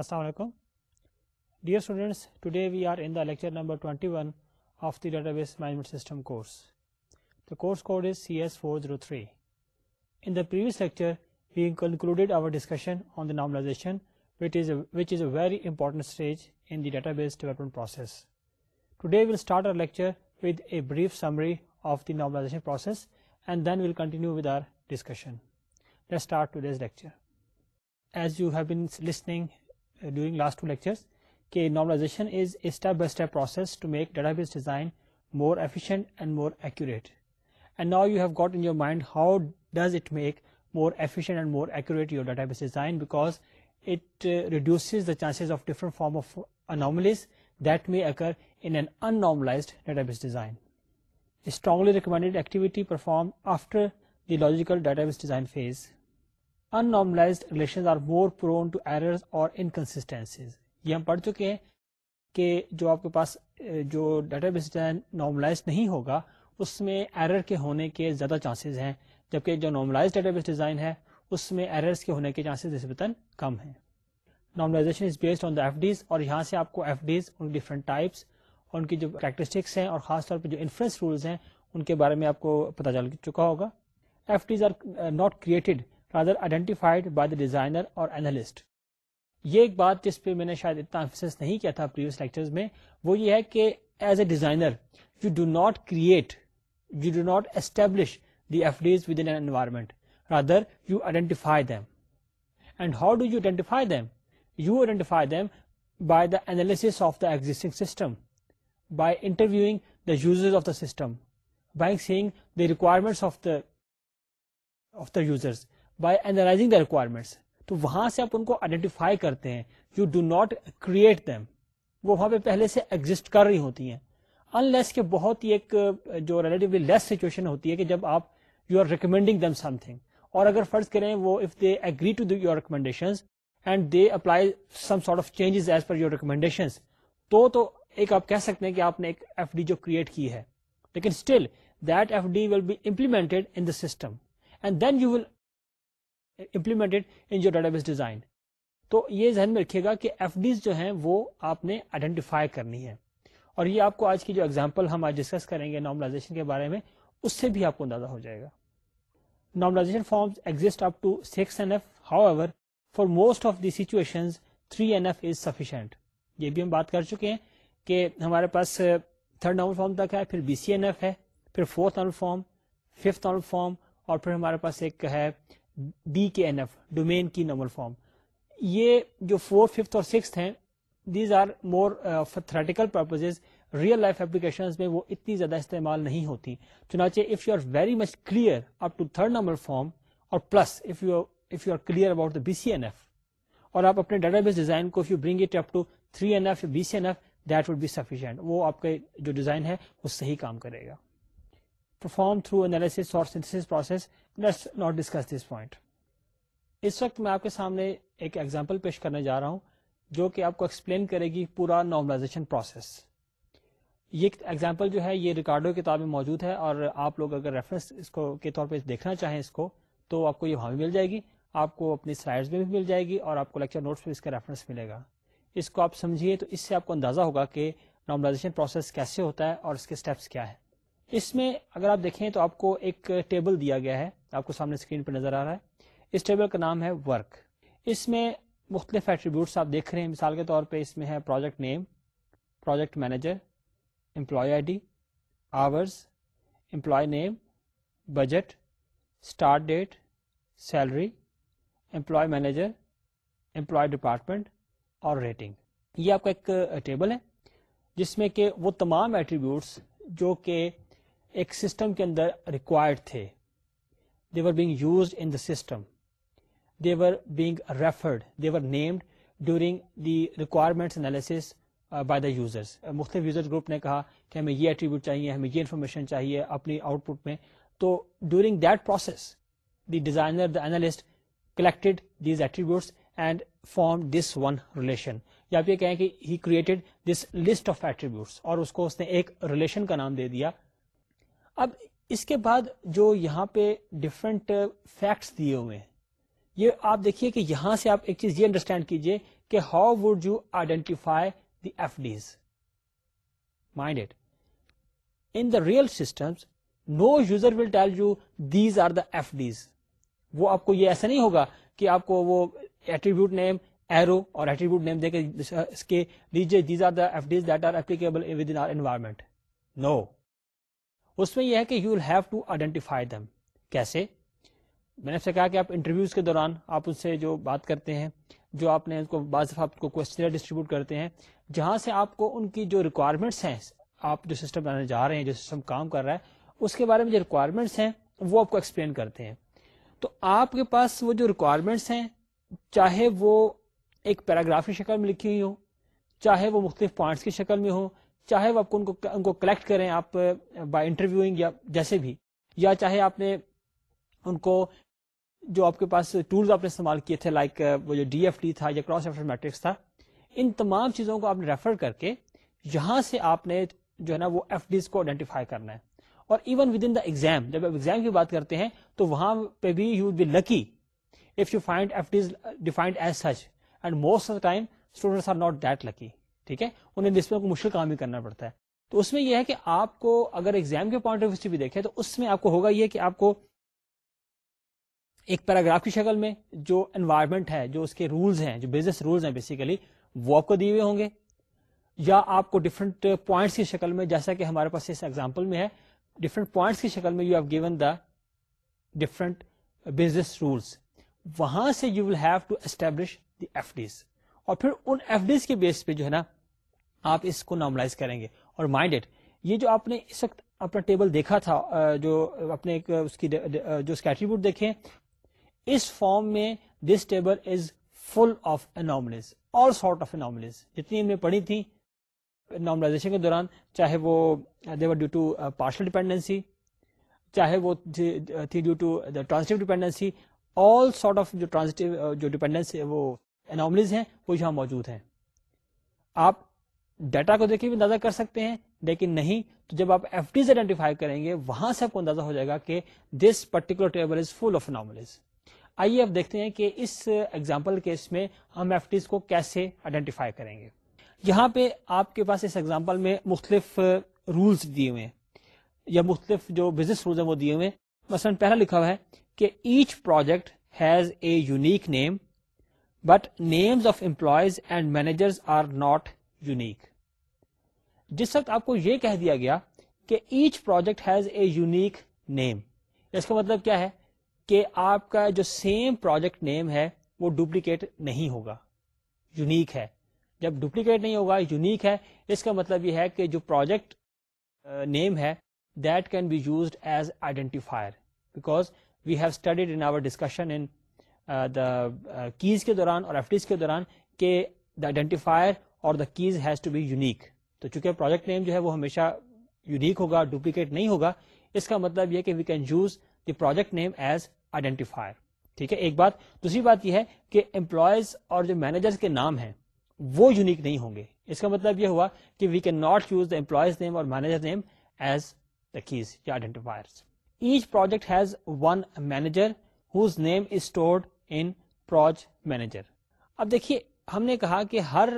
السلام علیکم dear today we are in the lecture number database management system course C S four zero three in previous lecture we concluded our discussion on the is a very important stage in database lecture with a brief summary of normalization process and then we'll continue Uh, during last two lectures that normalization is a step-by-step process to make database design more efficient and more accurate. And now you have got in your mind how does it make more efficient and more accurate your database design, because it uh, reduces the chances of different form of anomalies that may occur in an unnormalized database design. A strongly recommended activity performed after the logical database design phase in are more prone to errors اور inconsistencies یہ ہم پڑھ چکے ہیں کہ جو آپ کے پاس جو ڈیٹا بیس نارملائز نہیں ہوگا اس میں ایرر کے ہونے کے زیادہ چانسز ہیں جبکہ جو نارملائز ڈیٹا بیس ڈیزائن ہے اس میں ایررز کے ہونے کے چانسز نسبتاً کم ہیں normalization is based on the F Ds اور یہاں سے آپ کو F Ds in different types ان کی جو کریکٹرسٹکس ہیں اور خاص طور پہ جو انفرنس رولز ہیں ان کے بارے میں آپ کو پتہ چل چکا ہوگا F Ds are not created rather identified by the designer or analyst یہ ایک بات جس پہ میں میں نے شاید اتنا نہیں کیا تھا پریویس وہ یہ ہے کہ as a designer you do not create you do not establish the F Ds within environment rather you identify them and how do you identify them you identify them by the analysis of the existing system by interviewing the user of the system by seeing the requirements of the of the users by analyzing the requirements تو وہاں سے آپ ان کو identify کرتے ہیں you do not create them وہ وہاں پہ پہلے سے ایگزٹ کر رہی ہوتی ہیں انلیس کے بہت ہی ایک جو ریلیٹولی لیس سچویشن ہوتی ہے کہ جب آپ you are recommending them something اور اگر فرض کریں وہ if they agree to your recommendation and they apply some sort of changes as per your recommendation تو تو ایک آپ کہہ سکتے ہیں کہ آپ نے ایک ایف ڈی جو کریٹ کی ہے لیکن still that F D will be implemented in the system and then you will implemented in your database design تو یہ ذہن میں رکھیے گا کہ ایف ڈیز جو ہیں وہ آپ نے آئیڈینٹیفائی کرنی ہے اور یہ آپ کو آج کی جو ایگزامپل ہم آج ڈسکس کریں گے نارملائزیشن کے بارے میں اس سے بھی آپ کو اندازہ ہو جائے گا normalization forms exist up to six N F however for most of the situation three N F is sufficient یہ بھی ہم بات کر چکے ہیں کہ ہمارے پاس تھرڈ نارمل فارم تک ہے پھر بی سی این ایف ہے پھر fourth normal form fifth normal form اور پھر ہمارے پاس ایک ہے D K N F domain key normal form یہ جو فور ففتھ اور سکس ہیں these are more theoretical purpose real life application میں وہ اتنی زیادہ استعمال نہیں ہوتی چنانچہ if you are very much clear up to third normal form اور plus if you if you are clear about the B C N F اور آپ اپنے ڈیٹا بیس ڈیزائن کو if you bring it up to three N F B C N F that would be sufficient وہ آپ کا جو design ہے وہ صحیح کام کرے گا پرفارم تھرو انالیس اور synthesis process let's not discuss this point اس وقت میں آپ کے سامنے ایک ایگزامپل پیش کرنے جا رہا ہوں جو کہ آپ کو ایکسپلین کرے گی پورا نارملائزیشن پروسیس یہ ایگزامپل جو ہے یہ ریکارڈو کتاب میں موجود ہے اور آپ لوگ اگر ریفرنس اس کو کے طور پہ دیکھنا چاہیں اس کو تو آپ کو یہ وہاں بھی مل جائے گی آپ کو اپنی سلائیڈ میں بھی مل جائے گی اور آپ کو لیکچر نوٹس پہ اس کا ریفرنس ملے گا اس کو آپ سمجھیے تو اس سے آپ کو اندازہ ہوگا کہ نارملائزیشن پروسیس کیسے ہوتا ہے اور اس کے اسٹیپس کیا ہے اس میں اگر آپ دیکھیں تو آپ کو ایک ٹیبل دیا گیا ہے آپ کو سامنے اسکرین پہ نظر آ رہا ہے اس ٹیبل کا نام ہے ورک اس میں مختلف ایٹریبیوٹس آپ دیکھ رہے ہیں مثال کے طور پہ اس میں ہے project name project manager employee I D hours employee name budget start date salary employee manager employee department اور ریٹنگ یہ آپ کا ایک ٹیبل ہے جس میں کہ وہ تمام ایٹریبیوٹس جو کہ ایک سسٹم کے اندر ریکوائرڈ تھے being used in some being referred users مختلف یوزر گروپ نے کہا کہ ہمیں یہ ایٹریبیوٹ چاہیے ہمیں یہ انفارمیشن چاہیے اپنی آؤٹ پٹ میں تو during that process the designer the analyst collected these attributes and form this one relation یا آپ یہ کہیں کہ he created this list of attributes اور اس کو اس نے ایک ریلیشن کا نام دے دیا اب اس کے بعد جو یہاں پہ ڈفرنٹ فیکٹس uh, دیے ہوئے ہیں یہ آپ دیکھیے کہ یہاں سے آپ ایک چیز یہ انڈرسٹینڈ کیجئے کہ how would you identify the F Ds mind it in the real systems no user will tell you these are the F Ds وہ آپ کو یہ ایسا نہیں ہوگا کہ آپ کو وہ ایٹریبیوٹ نیم ایرو اور ایٹریبیوٹ نیم دے کے these are the F Ds that are within our environment no اس میں یہ ہے کہ you will have to identify them کیسے میں نے کہا کہ آپ انٹرویوز کے دوران آپ ان سے جو بات کرتے ہیں جو آپ نے بعض آپ کو ڈسٹریبیوٹ کرتے ہیں جہاں سے آپ کو ان کی جو ریکوائرمنٹس ہیں آپ جو سسٹم بنانے جا رہے ہیں جو سسٹم کام کر رہا ہے اس کے بارے میں جو ریکوائرمنٹس ہیں وہ آپ کو ایکسپلین کرتے ہیں تو آپ کے پاس وہ جو ریکوائرمنٹس ہیں چاہے وہ ایک پیراگرافی شکل میں لکھی ہوئی ہو چاہے وہ مختلف پوائنٹس کی شکل میں ہوں چاہے وہ آپ کو ان کو کلیکٹ کریں آپ بائی انٹرویوئنگ یا جیسے بھی یا چاہے آپ نے ان کو جو آپ کے پاس ٹولز آپ نے استعمال کیے تھے لائک وہ جو ڈی ایف ٹی تھا یا کراس میٹرکس تھا ان تمام چیزوں کو آپ نے ریفر کر کے یہاں سے آپ نے جو ہے نا وہ ایف ڈیز کو آئیڈینٹیفائی کرنا ہے اور even within the exam جب آپ ایگزام کی بات کرتے ہیں تو وہاں پہ بھی you would be lucky if you find F Ds defined as such and most of the time students are not that lucky ٹھیک ہے انہیں میں کو مشکل کام بھی کرنا پڑتا ہے تو اس میں یہ ہے کہ آپ کو اگر ایگزام کے پوائنٹ آف ویو بھی دیکھیں تو اس میں آپ کو ہوگا یہ کہ آپ کو ایک پیراگراف کی شکل میں جو انوائرمنٹ ہے جو اس کے رولز ہیں جو بزنس رولز ہیں بیسیکلی وہ آپ کو دیے ہوئے ہوں گے یا آپ کو ڈفرنٹ پوائنٹس کی شکل میں جیسا کہ ہمارے پاس اس ایگزامپل میں ہے ڈفرنٹ پوائنٹس کی شکل میں you have given the different business rules وہاں سے you will have to establish the F Ds اور پھر ان ایف ڈیز کے بیس پہ جو ہے نا آپ اس کو نارملائز کریں گے اور مائنڈیڈ یہ جو آپ نے اس وقت اپنا ٹیبل دیکھا تھا جو اپنے اس کی جو کے ایٹریبیوٹ دیکھے اس فارم میں this table is full of all sort of anomaly جتنی ہم نے پڑھی تھی نارملائزیشن کے دوران چاہے وہ they were due to partial dependency چاہے وہ تھی due to transitive dependency all sort of جو جو ڈیپینڈنس وہ اناملیز ہیں وہ یہاں موجود ہیں آپ ڈیٹا کو دیکھے بھی اندازہ کر سکتے ہیں لیکن نہیں تو جب آپ ایف ٹیز آئیڈینٹیفائی کریں گے وہاں سے آپ کو اندازہ ہو جائے گا کہ this particular table is full of normals آئیے آپ دیکھتے ہیں کہ اس ایگزامپل کیس میں ہم ایف ڈیز کو کیسے آئیڈینٹیفائی کریں گے یہاں پہ آپ کے پاس اس ایگزامپل میں مختلف رولس دیے ہوئے یا مختلف جو بزنس رولز ہیں وہ دیے ہوئے مثلا پہلا لکھا ہوا ہے کہ each project has a unique name but names of employees and managers are not unique جس وقت آپ کو یہ کہہ دیا گیا کہ each project has a unique name اس کا مطلب کیا ہے کہ آپ کا جو سیم پروجیکٹ نیم ہے وہ ڈپلیکیٹ نہیں ہوگا یونیک ہے جب ڈپلیکیٹ نہیں ہوگا یونیک ہے اس کا مطلب یہ ہے کہ جو پروجیکٹ نیم uh, ہے that can be used as identifier because we have studied in our discussion in keys کے دوران اور کے دوران کہ دا آئیڈینٹیفائر اور the keys has to be unique تو چونکہ پروجیکٹ نیم جو ہے وہ ہمیشہ یونیک ہوگا ڈپلیکیٹ نہیں ہوگا اس کا مطلب یہ کہ we can use the project name as identifier ٹھیک ہے ایک بات دوسری بات یہ ہے کہ امپلائز اور جو مینیجر کے نام ہیں وہ یونیک نہیں ہوں گے اس کا مطلب یہ ہوا کہ we can not use the employees name اور manager name as the keys یا identifier each project has one manager whose name is stored in project manager اب دیکھیے ہم نے کہا کہ ہر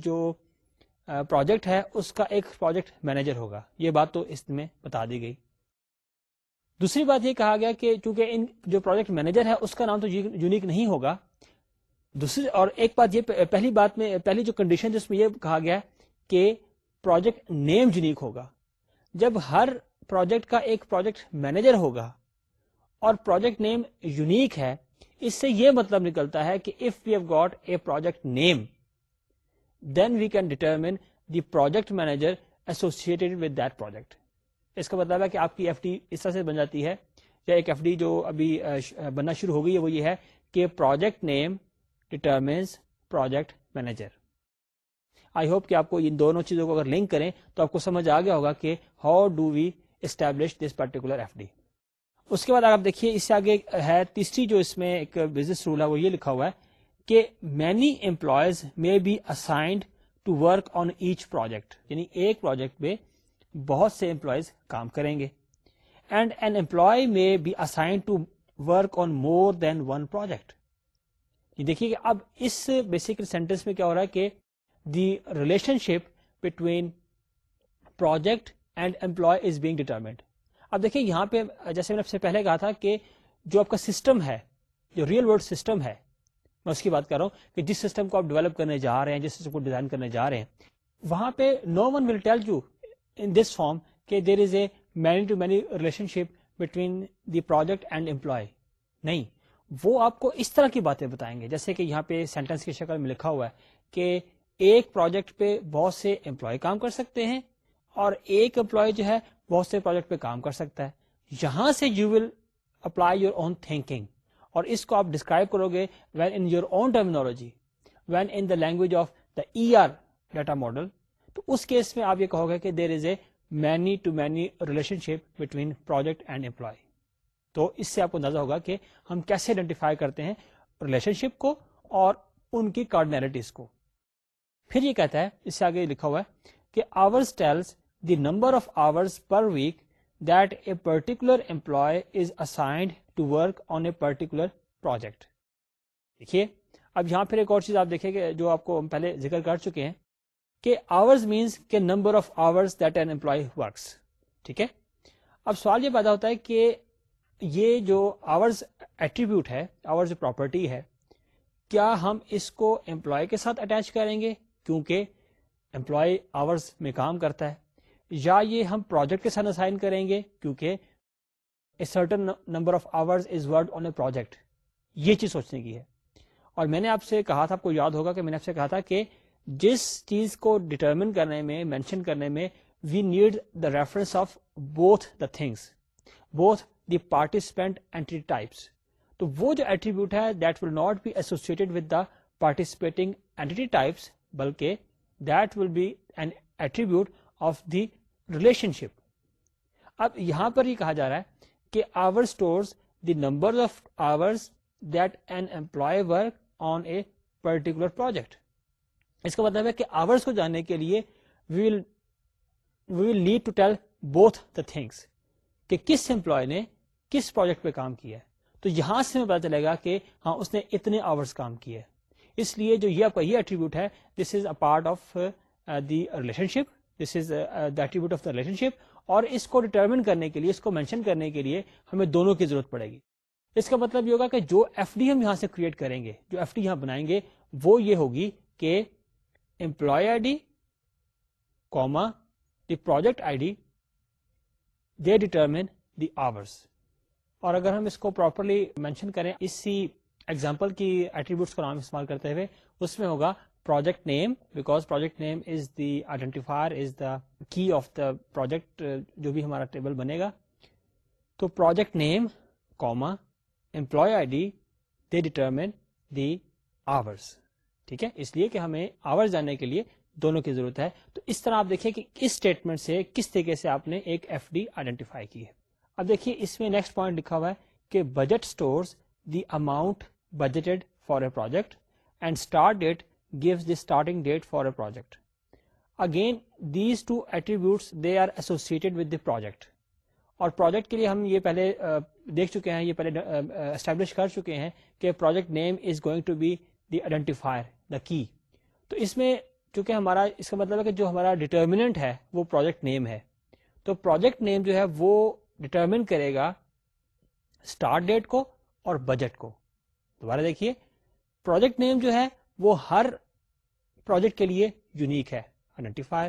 جو پروجیکٹ ہے اس کا ایک پروجیکٹ مینیجر ہوگا یہ بات تو اس میں بتا دی گئی دوسری بات یہ کہا گیا کہ چونکہ ان جو پروجیکٹ مینیجر ہے اس کا نام تو یونیک نہیں ہوگا دوسری اور ایک بات یہ پہلی بات میں پہلی جو کنڈیشن جس میں یہ کہا گیا کہ پروجیکٹ نیم یونیک ہوگا جب ہر پروجیکٹ کا ایک پروجیکٹ مینیجر ہوگا اور پروجیکٹ نیم یونیک ہے اس سے یہ مطلب نکلتا ہے کہ if have got a project name then we can determine the project manager associated with that project اس کا مطلب ہے کہ آپ کی ایف ڈی اس طرح سے بن جاتی ہے یا ایک ایف ڈی جو ابھی بننا شروع ہو گئی ہے وہ یہ ہے کہ project name determines project manager I hope کہ آپ کو ان دونوں چیزوں کو اگر لنک کریں تو آپ کو سمجھ آ گیا ہوگا کہ how do we establish this particular F D اس کے بعد آپ دیکھیے اس سے آگے ہے تیسری جو اس میں ایک بزنس رول ہے وہ یہ لکھا ہوا ہے کہ many employees may be assigned to work on each project یعنی ایک پروجیکٹ میں بہت سے امپلائز کام کریں گے and an employee may be assigned to work on more than one project دیکھیے کہ اب اس بیسک سینٹینس میں کیا ہو رہا ہے کہ the relationship between project and employee is being determined اب دیکھیے یہاں پہ جیسے میں نے سب سے پہلے کہا تھا کہ جو آپ کا سسٹم ہے جو ریئل ورلڈ سسٹم ہے میں اس کی بات کر رہا ہوں کہ جس سسٹم کو آپ ڈیولپ کرنے جا رہے ہیں جس سسٹم کو ڈیزائن کرنے جا رہے ہیں وہاں پہ no one will tell you in this form کہ there is a many to many relationship between the project and employee نہیں وہ آپ کو اس طرح کی باتیں بتائیں گے جیسے کہ یہاں پہ سینٹینس کی شکل میں لکھا ہوا ہے کہ ایک پروجیکٹ پہ بہت سے امپلائی کام کر سکتے ہیں اور ایک امپلائی جو ہے بہت سے پروجیکٹ پہ کام کر سکتا ہے یہاں سے you will apply your own thinking اور اس کو آپ ڈسکرائب کرو گے when in your own terminology when in the language of the E R data model تو اس کیس میں آپ یہ کہو گے کہ there is a many to many relationship between project and employee تو اس سے آپ کو اندازہ ہوگا کہ ہم کیسے آئیڈینٹیفائی کرتے ہیں ریلیشن شپ کو اور ان کی کارڈنیلٹیز کو پھر یہ کہتا ہے اس سے آگے لکھا ہوا ہے کہ the number of hours per week that a particular employee is assigned to work on a particular project دیکھیے اب یہاں پھر ایک اور چیز آپ دیکھیں گے جو آپ کو ہم پہلے ذکر کر چکے ہیں کہ hours means number of hour سوال یہ پیدا ہوتا ہے کہ یہ جو آورز ایٹریبیوٹ ہے آورز پراپرٹی ہے کیا ہم اس کو امپلائی کے ساتھ اٹیچ کریں گے کیونکہ امپلائی آورز میں کام کرتا ہے یا یہ ہم پروجیکٹ کے ساتھ اسائن کریں گے کیونکہ certain number of hours is worked on a project یہ چیز سوچنے کی ہے اور میں نے آپ سے کہا تھا آپ کو یاد ہوگا کہ میں نے آپ سے کہا تھا کہ جس چیز کو ڈٹرمن کرنے میں مینشن کرنے میں we need the reference of both the things both the participant entity types تو وہ جو ایٹریبیوٹ ہے that will not be associated with the participating entity types بلکہ that will be an attribute of the relationship اب یہاں پر ہی کہا جا رہا ہے کہ hour the number of that an employee work on a particular project اس کا مطلب ہے کہ کو جاننے کے لیے will need to tell both the things کہ کس امپلائی نے کس پروجیکٹ پہ کام کیا ہے تو یہاں سے ہمیں پتا چلے گا کہ ہاں اس نے اتنے آورس کام کیے اس لیے جو یہ یہ آپ کا ہے this is a part of the relationship this is the attribute of the relationship اور اس کو ڈیٹرمن کرنے کے لیے اس کو مینشن کرنے کے لیے ہمیں دونوں کی ضرورت پڑے گی اس کا مطلب یہ ہوگا کہ جو ایف ڈی ہم یہاں سے کریٹ کریں گے جو ایف ڈی یہاں بنائیں گے وہ یہ ہوگی کہ employee I D comma the project I D they determine the hours اور اگر ہم اس کو پراپرلی مینشن کریں اسی ایگزامپل کی ایٹریبیوٹس کو نام استعمال کرتے ہوئے اس میں ہوگا project name because project name is the identifier key project جو بھی ہمارا ٹیبل بنے گا تو project name comma I D they determine the hours ٹھیک ہے اس لیے کہ ہمیں آور جاننے کے لیے دونوں کی ضرورت ہے تو اس طرح آپ دیکھیے کہ اس اسٹیٹمنٹ سے کس طریقے سے آپ نے ایک ایف ڈی آئیڈینٹیفائی کی ہے اب دیکھیے اس میں نیکسٹ پوائنٹ لکھا ہوا ہے کہ budget store amount budgeted for a project and start date gives the starting date for project again these two attributes, they are associated with the project اور پروجیکٹ کے لیے ہم یہ پہلے دیکھ چکے ہیں یہ پہلے اسٹیبلش کر چکے ہیں کہ project name is going to be the identifier the key تو اس میں چونکہ ہمارا اس کا مطلب ہے کہ جو ہمارا ڈٹرمیننٹ ہے وہ پروجیکٹ نیم ہے تو پروجیکٹ نیم جو ہے وہ ڈٹرمن کرے گا اسٹارٹ ڈیٹ کو اور بجٹ کو دوبارہ دیکھیے پروجیکٹ نیم جو ہے وہ ہر پروجیکٹ کے لیے یونیک ہے آئیڈینٹیفائر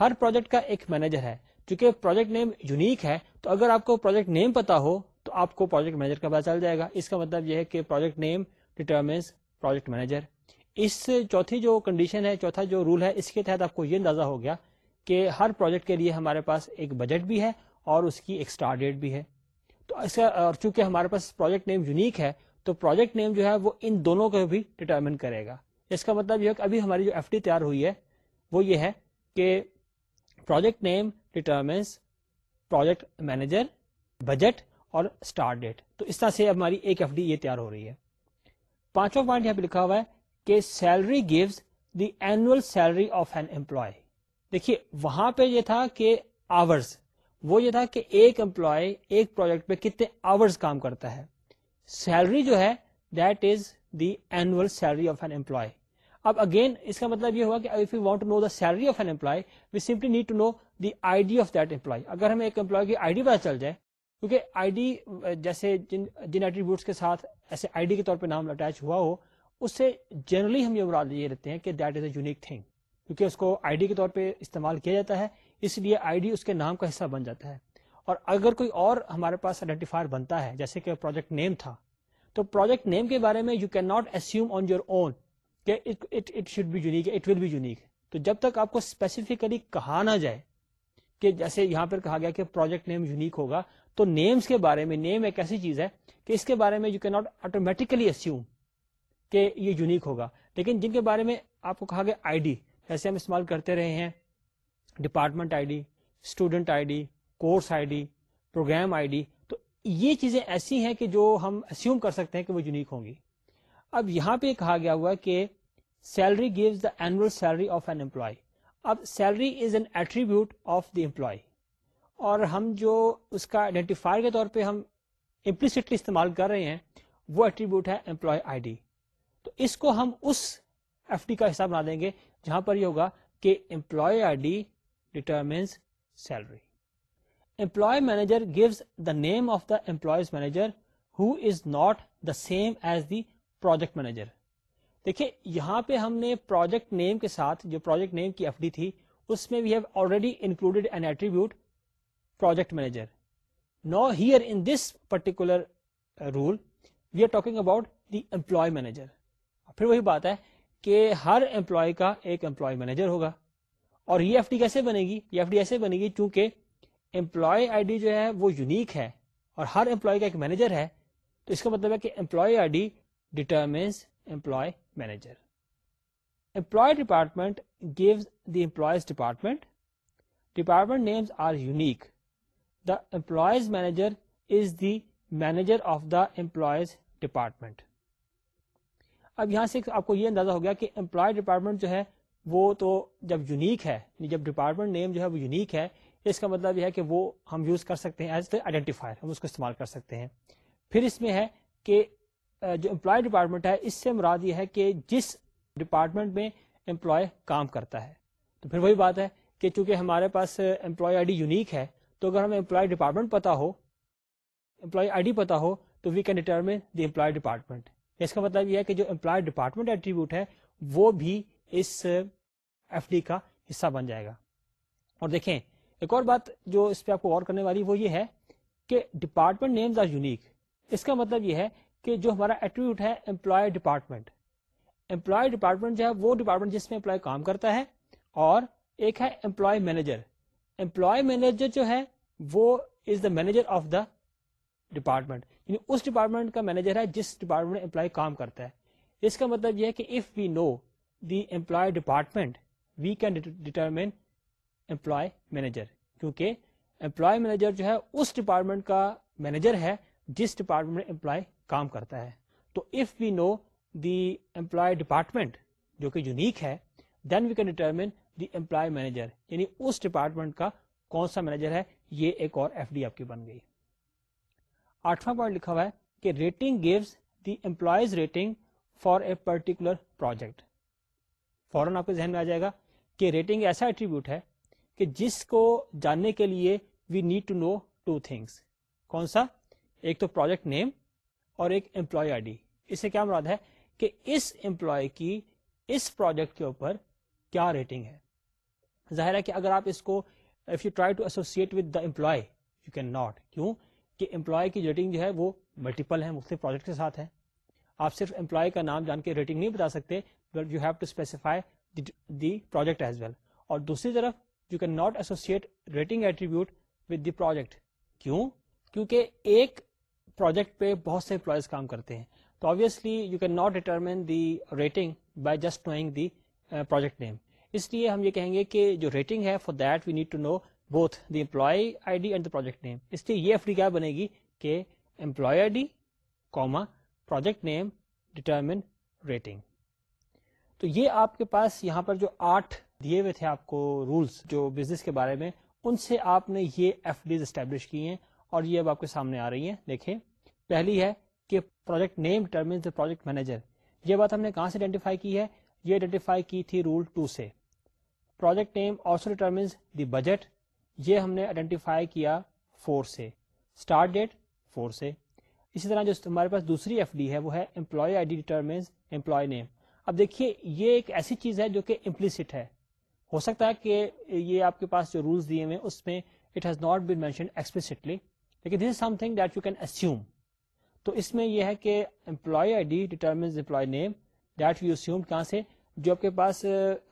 ہر پروجیکٹ کا ایک مینیجر ہے چونکہ پروجیکٹ نیم یونیک ہے تو اگر آپ کو پروجیکٹ نیم پتا ہو تو آپ کو پروجیکٹ مینیجر کا پتا چل جائے گا اس کا مطلب یہ ہے کہ project name determines project manager اس چوتھی جو کنڈیشن ہے چوتھا جو رول ہے اس کے تحت آپ کو یہ اندازہ ہو گیا کہ ہر پروجیکٹ کے لیے ہمارے پاس ایک بجٹ بھی ہے اور اس کی ایک اسٹار ڈیٹ بھی ہے تو اس کا اور چونکہ ہمارے پاس پروجیکٹ نیم یونیک ہے تو پروجیکٹ نیم جو ہے وہ ان دونوں کو بھی ڈٹرمن کرے گا اس کا مطلب یہ ہے کہ ابھی ہماری جو ایف ڈی تیار ہوئی ہے وہ یہ ہے کہ project name determines project manager budget اور اسٹارٹ ڈیٹ تو اس طرح سے ہماری ایک ایف ڈی یہ تیار ہو رہی ہے پانچواں پوائنٹ یہاں پہ لکھا ہوا ہے کہ salary gives the annual salary of an employee دیکھیے وہاں پہ یہ تھا کہ آورس وہ یہ تھا کہ ایک امپلائی ایک پروجیکٹ پہ کتنے آورز کام کرتا ہے سیلری جو ہے that is the annual salary of an employee اب اگین اس کا مطلب یہ ہوا کہ salary of employee we simply need to know the I that employee اگر ہمیں ایک آئی ڈی پتا چل جائے جن ایٹریبیوٹس کے ساتھ ایسے آئی ڈی کے طور پہ نام اٹیچ ہوا ہو اس سے جنرلی ہم یہ مراد یہ ہیں کہ that is a unique thing کیونکہ اس کو آئی ڈی کے طور پہ استعمال کیا جاتا ہے اس لیے آئی ڈی اس کے نام کا حصہ بن جاتا ہے اور اگر کوئی اور ہمارے پاس آئیڈینٹیفائر بنتا ہے جیسے کہ پروجیکٹ نیم تھا تو پروجیکٹ نیم کے بارے میں you can not assume on your own unique it will be unique تو جب تک آپ کو اسپیسیفکلی کہا نہ جائے کہ جیسے یہاں پر کہا گیا کہ پروجیکٹ نیم یونیک ہوگا تو نیمز کے بارے میں نیم ایک ایسی چیز ہے کہ اس کے بارے میں یو کی ناٹ آٹومیٹیکلی اسیوم کہ یہ یونیک ہوگا لیکن جن کے بارے میں آپ کو کہا گیا آئی ڈی جیسے ہم استعمال کرتے رہے ہیں department I D student I D course I D programme I D تو یہ چیزیں ایسی ہیں کہ جو ہم اسیوم کر سکتے ہیں کہ وہ یونیک ہوں گی اب یہاں پہ کہا گیا ہوا کہ salary gives the annual salary of an employee اب salary is an attribute of the employee اور ہم جو اس کا آئیڈینٹیفائر کے طور پہ ہم امپلیسٹلی استعمال کر رہے ہیں وہ ایٹریبیوٹ ہے امپلائی آئی ڈی تو اس کو ہم اس ایف ڈی کا حساب بنا دیں گے جہاں پر یہ ہوگا کہ employee I D determines salary employee manager gives the name of the employees manager who is not the same as the project manager دیکھیے یہاں پہ ہم نے پروجیکٹ نیم کے ساتھ جو پروجیکٹ نیم کی ایف ڈی تھی اس میں we we have already included an attribute project manager manager here in this particular rule are talking about the employee پھر وہی بات ہے کہ ہر امپلائی کا ایک امپلائی مینیجر ہوگا اور یہ ایف ڈی کیسے بنے گی یہ ایف ڈی ایسے بنے گی چونکہ امپلائی آئی ڈی جو ہے وہ یونیک ہے اور ہر امپلائی کا ایک مینیجر ہے تو اس کا مطلب ہے کہ employee I D determines The employee department gives department manager of the employees department اب یہاں سے آپ کو یہ اندازہ ہو گیا کہ امپلائی ڈپارٹمنٹ جو ہے وہ تو جب یونیک ہے یعنی جب ڈپارٹمنٹ نیم جو ہے وہ یونیک ہے اس کا مطلب یہ ہے کہ وہ ہم یوز کر سکتے ہیں ایز آئیڈینٹیفائر ہم اس کو استعمال کر سکتے ہیں پھر اس میں ہے کہ جو امپلائی ڈپارٹمنٹ ہے اس سے مراد یہ ہے کہ جس ڈپارٹمنٹ میں امپلائی کام کرتا ہے تو پھر وہی بات ہے کہ چونکہ ہمارے پاس امپلائی آئی ڈی یونیک ہے تو اگر ہمیں امپلائی ڈپارٹمنٹ پتا ہو امپلائی آئی ڈی پتا ہو تو we can determine the employee department اس کا مطلب یہ ہے کہ جو امپلائی ڈپارٹمنٹ ایٹریبیوٹ ہے وہ بھی اس ایف ڈی کا حصہ بن جائے گا اور دیکھیں ایک اور بات جو اس پہ آپ کو غور کرنے والی وہ یہ ہے کہ ڈپارٹمنٹ نیمز آر یونیک اس کا مطلب یہ ہے کہ جو ہمارا ایٹریبیوٹ ہے امپلائی ڈپارٹمنٹ امپلائی ڈپارٹمنٹ جو ہے وہ ڈپارٹمنٹ جس میں امپلائی کام کرتا ہے اور ایک ہے employee manager employee manager manager جو ہے وہ is the the of department یعنی اس ڈپارٹمنٹ کا مینیجر ہے جس ڈپارٹمنٹ امپلائی کام کرتا ہے اس کا مطلب یہ ہے کہ if we know the employee department we can determine employee manager کیونکہ امپلائی مینیجر جو ہے اس ڈپارٹمنٹ کا مینیجر ہے جس ڈپارٹمنٹ میں امپلائی کام کرتا ہے تو if we know the employee department جو کہ یونیک ہے then we can determine the employee manager یعنی اس ڈپارٹمنٹ کا کون سا مینیجر ہے یہ ایک اور ایف ڈی آپ کی بن گئی آٹھواں پوائنٹ لکھا ہوا ہے کہ rating gives the employees rating for a particular project فورن آپ کے ذہن میں آ جائے گا کہ ریٹنگ ایسا ایٹریبیوٹ ہے کہ جس کو جاننے کے لیے we need to know two things کون سا ایک تو پروجیکٹ نیم اور ایک امپلائی آئی ڈی اس سے کیا مراد ہے کہ اس امپلائی کی اس پروجیکٹ کے اوپر کیا ریٹنگ ہے ظاہر ہے کہ اگر آپ اس کو if you try to associate with the employee you can not کیوں کہ امپلائی کی ریٹنگ جو ہے وہ ملٹیپل ہے مختلف پروجیکٹ کے ساتھ ہے آپ صرف امپلائی کا نام جان کے ریٹنگ نہیں بتا سکتے but you have to specify the project as well اور دوسری طرف you can not associate rating attribute with the project کیوں کیونکہ ایک پروجیکٹ پہ بہت سے امپلائیز کام کرتے ہیں تو obviously you can not determine the rating by just knowing the project name اس لیے ہم یہ کہیں گے کہ جو ریٹنگ ہے for that we need to know both the employee I D and the project name اس لیے یہ ایف ڈی کیا بنے گی کہ employee I D comma project name determine rating تو یہ آپ کے پاس یہاں پر جو آٹھ دیے ہوئے تھے آپ کو رولس جو بزنس کے بارے میں ان سے آپ نے یہ ایف ڈیز اسٹیبلش کی ہیں اور یہ اب آپ کے سامنے آ رہی ہیں دیکھیں پہلی ہے کہ project name determines project manager یہ بات ہم نے کہاں سے آئیڈینٹیفائی کی ہے یہ آئیڈینٹیفائی کی تھی رول 2 سے project name also determines the budget یہ ہم نے آئیڈینٹیفائی کیا 4 سے اسٹارٹ ڈیٹ 4 سے اسی طرح جو ہمارے پاس دوسری ایف ڈی ہے وہ ہے employee I D determines employee name اب دیکھیے یہ ایک ایسی چیز ہے جو کہ امپلیسٹ ہے ہو سکتا ہے کہ یہ آپ کے پاس جو رولز دیے ہوئے اس میں it has not been mention explicitly لیکن this is something that you can assume تو اس میں یہ ہے کہ employee I D determines employee name that you assume کہاں سے جو آپ کے پاس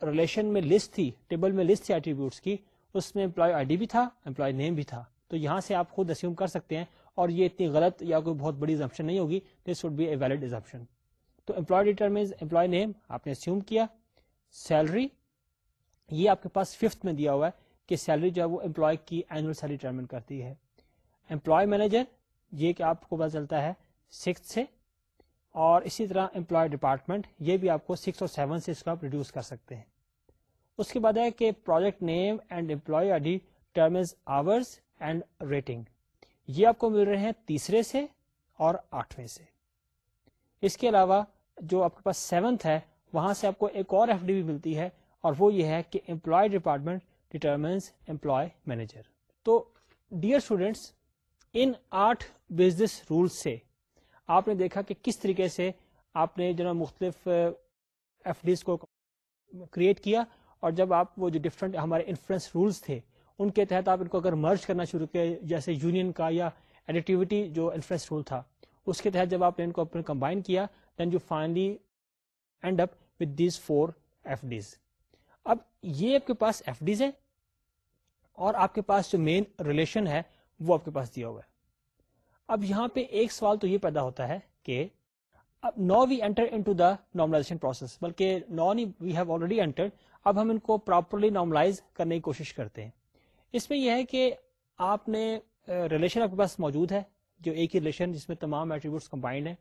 ریلیشن میں لسٹ تھی ٹیبل میں لسٹ تھی ایٹریبیوٹس کی اس میں امپلائی آئی ڈی بھی تھا امپلائی نیم بھی تھا تو یہاں سے آپ خود اسیوم کر سکتے ہیں اور یہ اتنی غلط یا کوئی بہت بڑی ایزمپشن نہیں ہوگی this would be a valid assumption تو امپلائی ڈیٹرمنز امپلائی نیم آپ نے اسیوم کیا سیلری یہ آپ کے پاس ففتھ میں دیا ہوا ہے کہ سیلری جو ہے وہ امپلائی کی اینوئل سیلری ڈیٹرمنٹ کرتی ہے امپلائی مینیجر یہ کہ آپ کو پتا چلتا ہے سکس سے اور اسی طرح امپلائی ڈپارٹمنٹ یہ بھی آپ کو سکس اور سیون سے اس کو آپ ریڈیوس کر سکتے ہیں اس کے بعد ہے کہ project name and employee I D determine and rating یہ آپ کو مل رہے ہیں تیسرے سے اور آٹھویں سے اس کے علاوہ جو آپ کے پاس سیونتھ ہے وہاں سے آپ کو ایک اور ایف ڈی بھی ملتی ہے اور وہ یہ ہے کہ employee department determines employee manager تو ڈیئر اسٹوڈینٹس ان آٹھ بزنس رولز سے آپ نے دیکھا کہ کس طریقے سے آپ نے جو نا مختلف کو کریٹ کیا اور جب آپ وہ جو ڈفرینٹ ہمارے انفلوئنس رولس تھے ان کے تحت آپ ان کو اگر مرچ کرنا شروع کیا جیسے یونین کا یا ایڈیٹیوٹی جو انفلوئنس رول تھا اس کے تحت جب آپ نے ان کو اپنے کمبائن کیا then you finally end up with these four F Ds اب یہ آپ کے پاس ایف ڈیز ہے اور آپ کے پاس جو مین ریلیشن ہے وہ آپ کے پاس دیا ہوا ہے اب یہاں پہ ایک سوال تو یہ پیدا ہوتا ہے کہ اب now we enter into the normalization process بلکہ نو نی وی ہیو آلریڈی اینٹر اب ہم ان کو پراپرلی نارملائز کرنے کی کوشش کرتے ہیں اس میں یہ ہے کہ آپ نے ریلیشن آپ کے پاس موجود ہے جو ایک ہی ریلیشن جس میں تمام ایٹریبیوٹس کمبائنڈ ہیں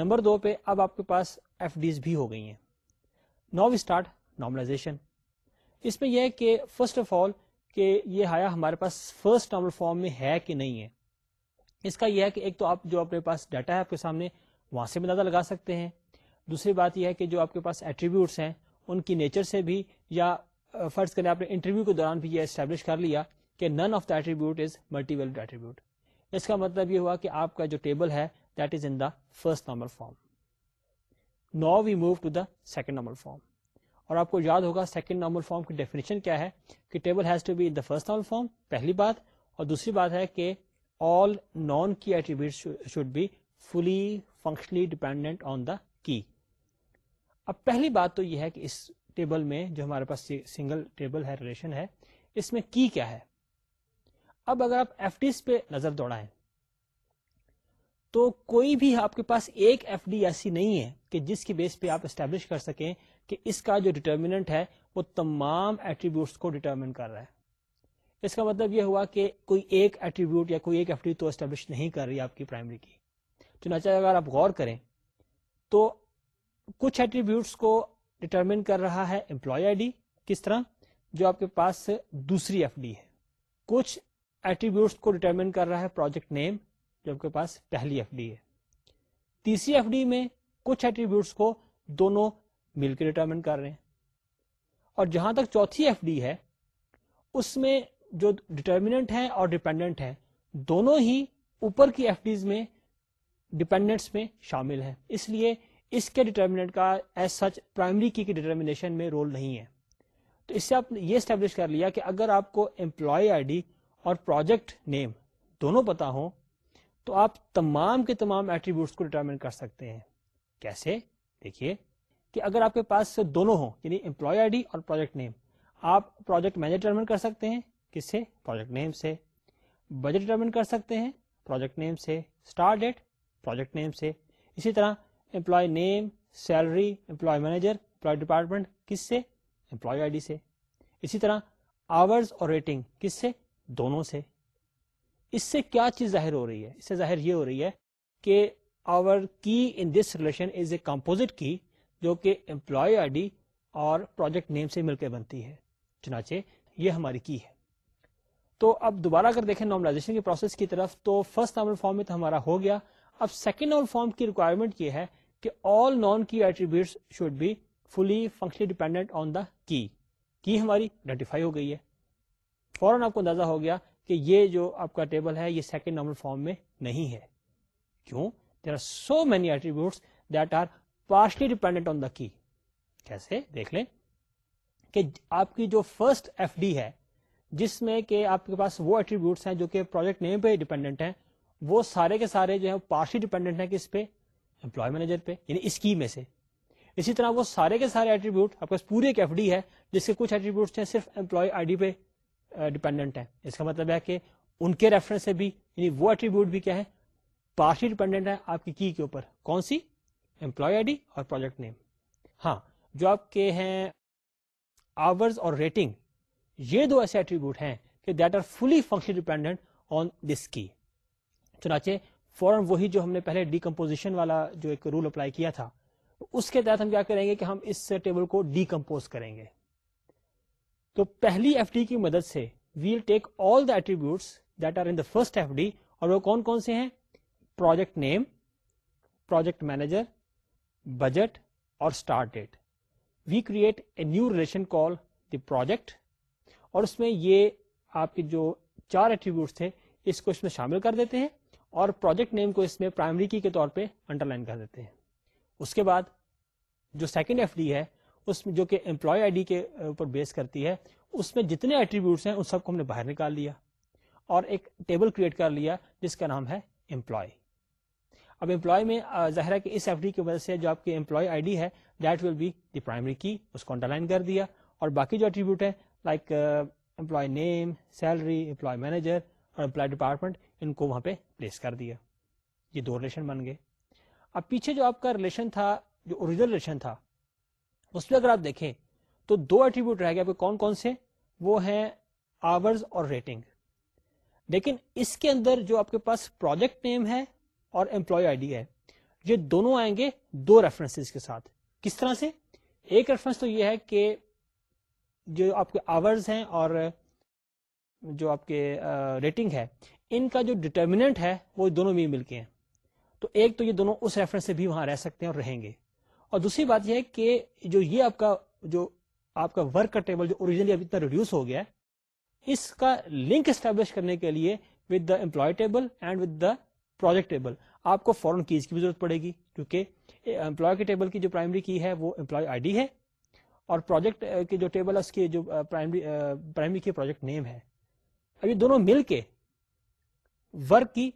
نمبر دو پہ اب آپ کے پاس ایف ڈیز بھی ہو گئی ہیں نو وی اسٹارٹ نارملائزیشن اس میں یہ ہے کہ فرسٹ آف آل کہ یہ ہایا ہمارے پاس فرسٹ نارمل فارم میں ہے کہ نہیں ہے اس کا یہ ہے کہ ایک تو آپ جو اپنے پاس ڈیٹا ہے آپ کے سامنے وہاں سے بھی لگا سکتے ہیں دوسری بات یہ ہے کہ جو آپ کے پاس ایٹریبیوٹس ہیں ان کی نیچر سے بھی یا فرض کریں آپ نے انٹرویو کے دوران بھی یہ اسٹیبلش کر لیا کہ none of the attribute is multi valued attribute اس کا مطلب یہ ہوا کہ آپ کا جو ٹیبل ہے that is in the first number form now we move to the second number form اور آپ کو یاد ہوگا سیکنڈ نارمل فارم کی ڈیفینیشن کیا ہے کہ table has to be the first normal form پہلی بات اور دوسری بات ہے کہ all non key attribute should be fully functionally dependent on the key اب پہلی بات تو یہ ہے کہ اس ٹیبل میں جو ہمارے پاس سنگل ٹیبل ہے ریلیشن ہے اس میں کی کیا ہے اب اگر آپ ایف ڈیز پہ نظر دوڑائیں تو کوئی بھی آپ کے پاس ایک ایف ڈی ایسی نہیں ہے کہ جس کی بیس پہ آپ اسٹیبلش کر سکیں کہ اس کا جو ڈٹرمنٹ ہے وہ تمام ایٹریبیوٹس کو ڈیٹرمنٹ کر رہا ہے اس کا مطلب یہ ہوا کہ کوئی ایک ایٹریبیوٹ یا کوئی ایک ایف ڈی تو اسٹیبلش نہیں کر رہی آپ کی پرائمری کی چنانچہ اگر آپ غور کریں تو کچھ ایٹریبیوٹس کو ڈٹرمن کر رہا ہے امپلائی آئی ڈی کس طرح جو آپ کے پاس دوسری ایف ڈی ہے کچھ ایٹریبیوٹس کو ڈیٹرمنٹ کر رہا ہے پروجیکٹ نیم جو آپ کے پاس پہلی ایف ڈی ہے تیسری ایف ڈی میں کچھ ایٹریبیوٹس کو دونوں مل کے ڈیٹرمنٹ کر رہے ہیں اور جہاں تک چوتھی ایف ڈی ہے اس میں جو ڈیٹرمنٹ ہے اور ڈیپینڈنٹ ہے دونوں ہی اوپر کی ایف ڈیز میں ڈیپینڈنٹس میں شامل ہیں اس لیے اس کے ڈیٹرمنٹ کا ایز سچ پرائمری کی ڈیٹرمنیشن میں رول نہیں ہے تو اس سے آپ نے یہ اسٹیبلش کر لیا کہ اگر آپ کو امپلائی آئی ڈی اور پروجیکٹ نیم دونوں پتا ہوں تو آپ تمام کے تمام ایٹریبیوٹس کو ڈیٹرمنٹ کر سکتے ہیں کیسے دیکھیے کہ اگر آپ کے پاس دونوں ہوں یعنی امپلائی آئی ڈی اور پروجیکٹ نیم آپ پروجیکٹ مینیجر ڈیٹرمنٹ کر سکتے ہیں کس سے پروجیکٹ نیم سے بجٹ ڈیٹرمنٹ کر سکتے ہیں پروجیکٹ نیم سے اسٹار ڈیٹ پروجیکٹ نیم سے اسی طرح employee name salary employee manager employee department کس سے امپلائی آئی ڈی سے اسی طرح آورز اور ریٹنگ کس سے دونوں سے اس سے کیا چیز ظاہر ہو رہی ہے اس سے ظاہر یہ ہو رہی ہے کہ آور کی ان this relation is a composite key جو کہ امپلائی آئی ڈی اور پروجیکٹ نیم سے مل کے بنتی ہے چنانچہ یہ ہماری کی ہے تو اب دوبارہ اگر دیکھیں نارملائزیشن کے پروسیس کی طرف تو فرسٹ نارمل فارم میں تو ہمارا ہو گیا اب سیکنڈ نارمل فارم کی ریکوائرمنٹ یہ ہے کہ all non key should be fully function dependent on the key کی ہماری آئیڈینٹیفائی ہو گئی ہے فوراً آپ کو اندازہ ہو گیا کہ یہ جو آپ کا ٹیبل ہے یہ سیکنڈ نارمل فارم میں نہیں ہے کیوں there are so many attributes that are partially dependent on the key کیسے دیکھ لیں کہ آپ کی جو فرسٹ ایف ڈی ہے جس میں کہ آپ کے پاس وہ ایٹریبیوٹس ہیں جو کہ پروجیکٹ نیم پہ ڈیپینڈنٹ ہیں وہ سارے کے سارے جو ہیں پارشلی ڈیپینڈنٹ ہیں کس پہ امپلائی مینیجر پہ یعنی اس کی میں سے اسی طرح وہ سارے کے سارے ایٹریبیوٹ آپ کے پاس پورے ایک ایف ڈی ہے جس کے کچھ ایٹریبیوٹس ہیں صرف امپلائی آئی ڈی پہ ڈیپینڈنٹ ہے اس کا مطلب ہے کہ ان کے ریفرنس سے بھی یعنی وہ ایٹریبیوٹ بھی کیا ہے پارشلی ڈپینڈنٹ ہے آپ آپ کی کی کے کے اوپر کون سی امپلائی آئی ڈی اور اور پروجیکٹ نیم ہاں جو ہیں ریٹنگ یہ دو ایسے ایٹریبیوٹ ہیں کہ that are fully function dependent on this key چنانچہ فوراً وہی جو ہم نے پہلے ڈیکمپوزیشن والا جو ایک رول اپلائی کیا تھا اس کے تحت ہم کیا کریں گے کہ ہم اس ٹیبل کو ڈیکمپوز کریں گے تو پہلی ایف ڈی کی مدد سے we'll take all the attributes that are in the first F D اور وہ کون کون سے ہیں project name project manager budget اور start date we create a new relation call the project اور اس میں یہ آپ کے جو چار ایٹریبیوٹس تھے اس کو اس میں شامل کر دیتے ہیں اور پروجیکٹ نیم کو اس میں پرائمری کی کے طور پہ انڈر لائن کر دیتے ہیں اس کے بعد جو سیکنڈ ایف ڈی ہے اس میں جو کہ امپلائی آئی ڈی کے اوپر بیس کرتی ہے اس میں جتنے ایٹریبیوٹس ہیں ان سب کو ہم نے باہر نکال لیا اور ایک ٹیبل کریٹ کر لیا جس کا نام ہے امپلائی اب امپلائی میں ظاہر ہے کہ اس ایف ڈی کی وجہ سے جو آپ کی امپلائی آئی ڈی ہے that will be the primary key اس کو انڈر لائن کر دیا اور باقی جو ایٹریبیوٹ ہیں like employee name salary employee manager اور امپلائی ڈپارٹمنٹ ان کو وہاں پہ پلیس کر دیا یہ دو ریلیشن بن گئے اب پیچھے جو آپ کا ریلیشن تھا جو اوریجنل ریلیشن تھا اس اگر آپ دیکھیں تو دو ایٹریبیوٹ رہ گئے آپ کے کون کون سے وہ ہیں آورز اور ریٹنگ لیکن اس کے اندر جو آپ کے پاس پروجیکٹ نیم ہے اور امپلائی آئی ڈی ہے یہ دونوں آئیں گے دو ریفرنس کے ساتھ کس طرح سے ایک ریفرنس تو یہ ہے کہ جو آپ کے آورز ہیں اور جو آپ کے ریٹنگ ہے ان کا جو ڈٹرمنٹ ہے وہ دونوں بھی مل کے ہیں تو ایک تو یہ دونوں اس ریفرنس سے بھی وہاں رہ سکتے ہیں اور رہیں گے اور دوسری بات یہ ہے کہ جو یہ آپ کا جو آپ کا ورک کا ٹیبل جو اوریجنلی اب اتنا ریڈیوس ہو گیا ہے اس کا لنک اسٹیبلش کرنے کے لیے with the employee table and with the project table آپ کو فورن کیز کی بھی ضرورت پڑے گی کیونکہ امپلائی کے ٹیبل کی جو پرائمری کی ہے وہ امپلائی آئی ڈی ہے اور پروجیکٹ کی جو ٹیبل ہے اس کی جو پرائمری کی پروجیکٹ نیم ہے اب یہ دونوں مل کے ورک کی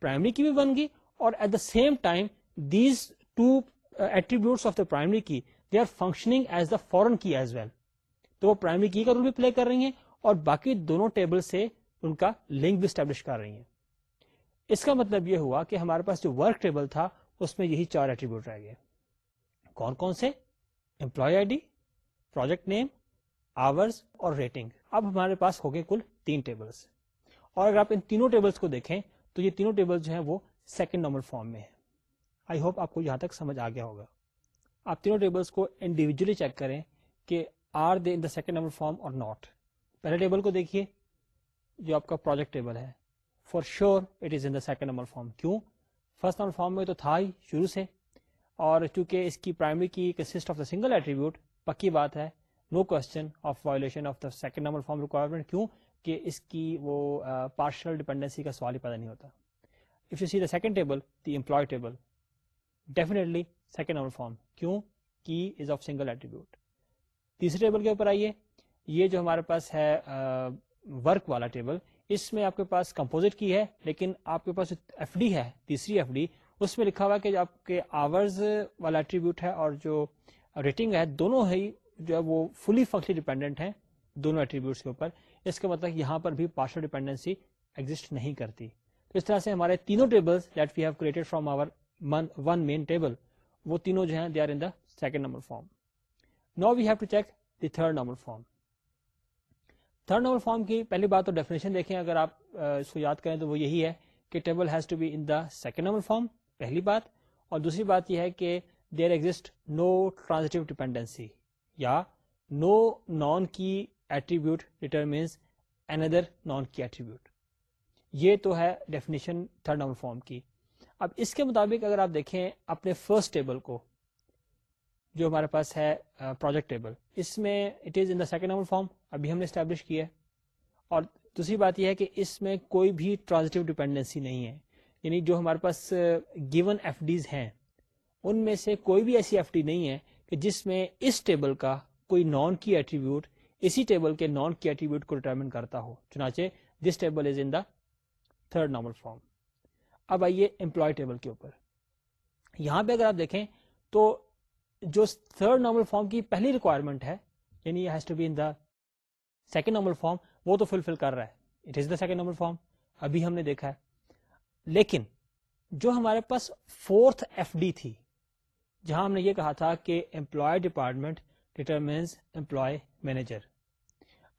پرائمری کی بھی بن گی اور at the same time these two attributes of the primary key they are functioning as the foreign key as well تو وہ پرائمری کی کا رول بھی پلے کر رہی ہیں اور باقی دونوں ٹیبل سے ان کا لنک بھی اسٹیبلش کر رہی ہیں اس کا مطلب یہ ہوا کہ ہمارے پاس جو ورک ٹیبل تھا اس میں یہی چار ایٹریبیوٹ رہ گئے کون کون سے employee I D project name hours اور ریٹنگ اب ہمارے پاس ہو گئے کل تین ٹیبلز اور اگر آپ ان تینوں ٹیبلز کو دیکھیں تو یہ تینوں ٹیبل جو ہیں وہ سیکنڈ نارمل فارم میں ہیں آئی ہوپ آپ کو یہاں تک سمجھ آ گیا ہوگا آپ تینوں ٹیبلس کو انڈیویجلی چیک کریں کہ are they in second number form اور ناٹ پہلے ٹیبل کو دیکھیے جو آپ کا پروجیکٹ ٹیبل ہے for sure it is in second number form کیوں فرسٹ نمبر فارم میں تو تھا ہی شروع سے اور چونکہ اس کی primary key consist of the single attribute پکی بات ہے no question of of the second number form requirement کیوں کہ اس کی وہ پارشل ڈیپینڈنسی کا سوال ہی پیدا نہیں ہوتا if you see the second table the employee table definitely second number form کیوں کی از آف سنگل تیسرے ٹیبل کے اوپر آئیے یہ جو ہمارے پاس ہے ورک والا ٹیبل اس میں آپ کے پاس کمپوزٹ کی ہے لیکن آپ کے پاس ایف ڈی ہے تیسری ایف ڈی اس میں لکھا ہوا کہ آپ کے آورز والا ایٹریبیوٹ ہے اور جو ریٹنگ ہے دونوں ہی جو ہے وہ فلی فنکشن ڈیپینڈنٹ ہیں دونوں ایٹریبیوٹس کے اوپر اس کا مطلب یہاں پر بھی پارشل ڈیپینڈنسی ایگزٹ نہیں کرتی اس طرح سے ہمارے تینوں tables that we have created from our one main table وہ تینوں جو ہیں they are in the second number form no have to check the third number form third number form کی پہلی بات تو ڈیفینیشن دیکھیں اگر آپ اس کو یاد کریں تو وہ یہی ہے کہ table has to be in the second number form پہلی بات اور دوسری بات یہ ہے کہ دیر ایگزٹ نو ڈیپینڈنسی یا no non key attribute determines an other non key attribute یہ تو ہے ڈیفینیشن تھرڈ نمبر فارم کی اب اس کے مطابق اگر آپ دیکھیں اپنے فرسٹ ٹیبل کو جو ہمارے پاس ہے پروجیکٹ ٹیبل اس میں it is in the second number form ابھی ہم نے اسٹیبلش کیا ہے اور دوسری بات یہ ہے کہ اس میں کوئی بھی ٹرانزٹیو ڈیپینڈنسی نہیں ہے یعنی جو ہمارے پاس گیون ایف ڈیز ہیں ان میں سے کوئی بھی ایسی ایف ڈی نہیں ہے کہ جس میں اس ٹیبل کا کوئی نان کی ایٹریبیوٹ اسی ٹیبل کے نان کی ایٹریبیوٹ کو ڈیٹرمن کرتا ہو چنانچہ this table is in the third normal form اب آئیے امپلائی ٹیبل کے اوپر یہاں پہ اگر آپ دیکھیں تو جو تھرڈ نارمل فارم کی پہلی ریکوائرمنٹ ہے یعنی has to be in the second normal form وہ تو فلفل کر رہا ہے it is the second normal form ابھی ہم نے دیکھا ہے لیکن جو ہمارے پاس فورتھ ایف ڈی تھی جہاں ہم نے یہ کہا تھا کہ employee department determines employee manager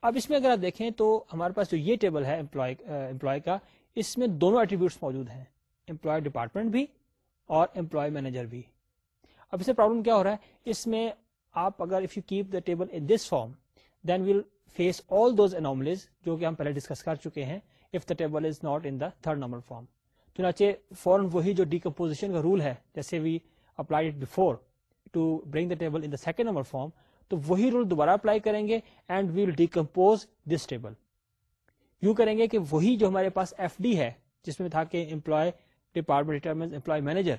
اب اس میں اگر آپ دیکھیں تو ہمارے پاس جو یہ ٹیبل ہے امپلائی کا اس میں دونوں ایٹریبیوٹس موجود ہیں امپلائی ڈپارٹمنٹ بھی اور امپلائی مینیجر بھی اب اس سے پرابلم کیا ہو رہا ہے اس میں آپ اگر if you keep the table in this form then we'll face all those anomalies جو کہ ہم پہلے ڈسکس کر چکے ہیں if the table is not in the third number form چنانچہ فوراً وہی جو ڈیکمپوزیشن کا رول ہے جیسے we apply it before to bring the table in the second number form تو وہی رول دوبارہ اپلائی کریں گے and we will decompose this table یوں کریں گے کہ وہی جو ہمارے پاس ایف ڈی ہے جس میں تھا کہ employee department retirement employee manager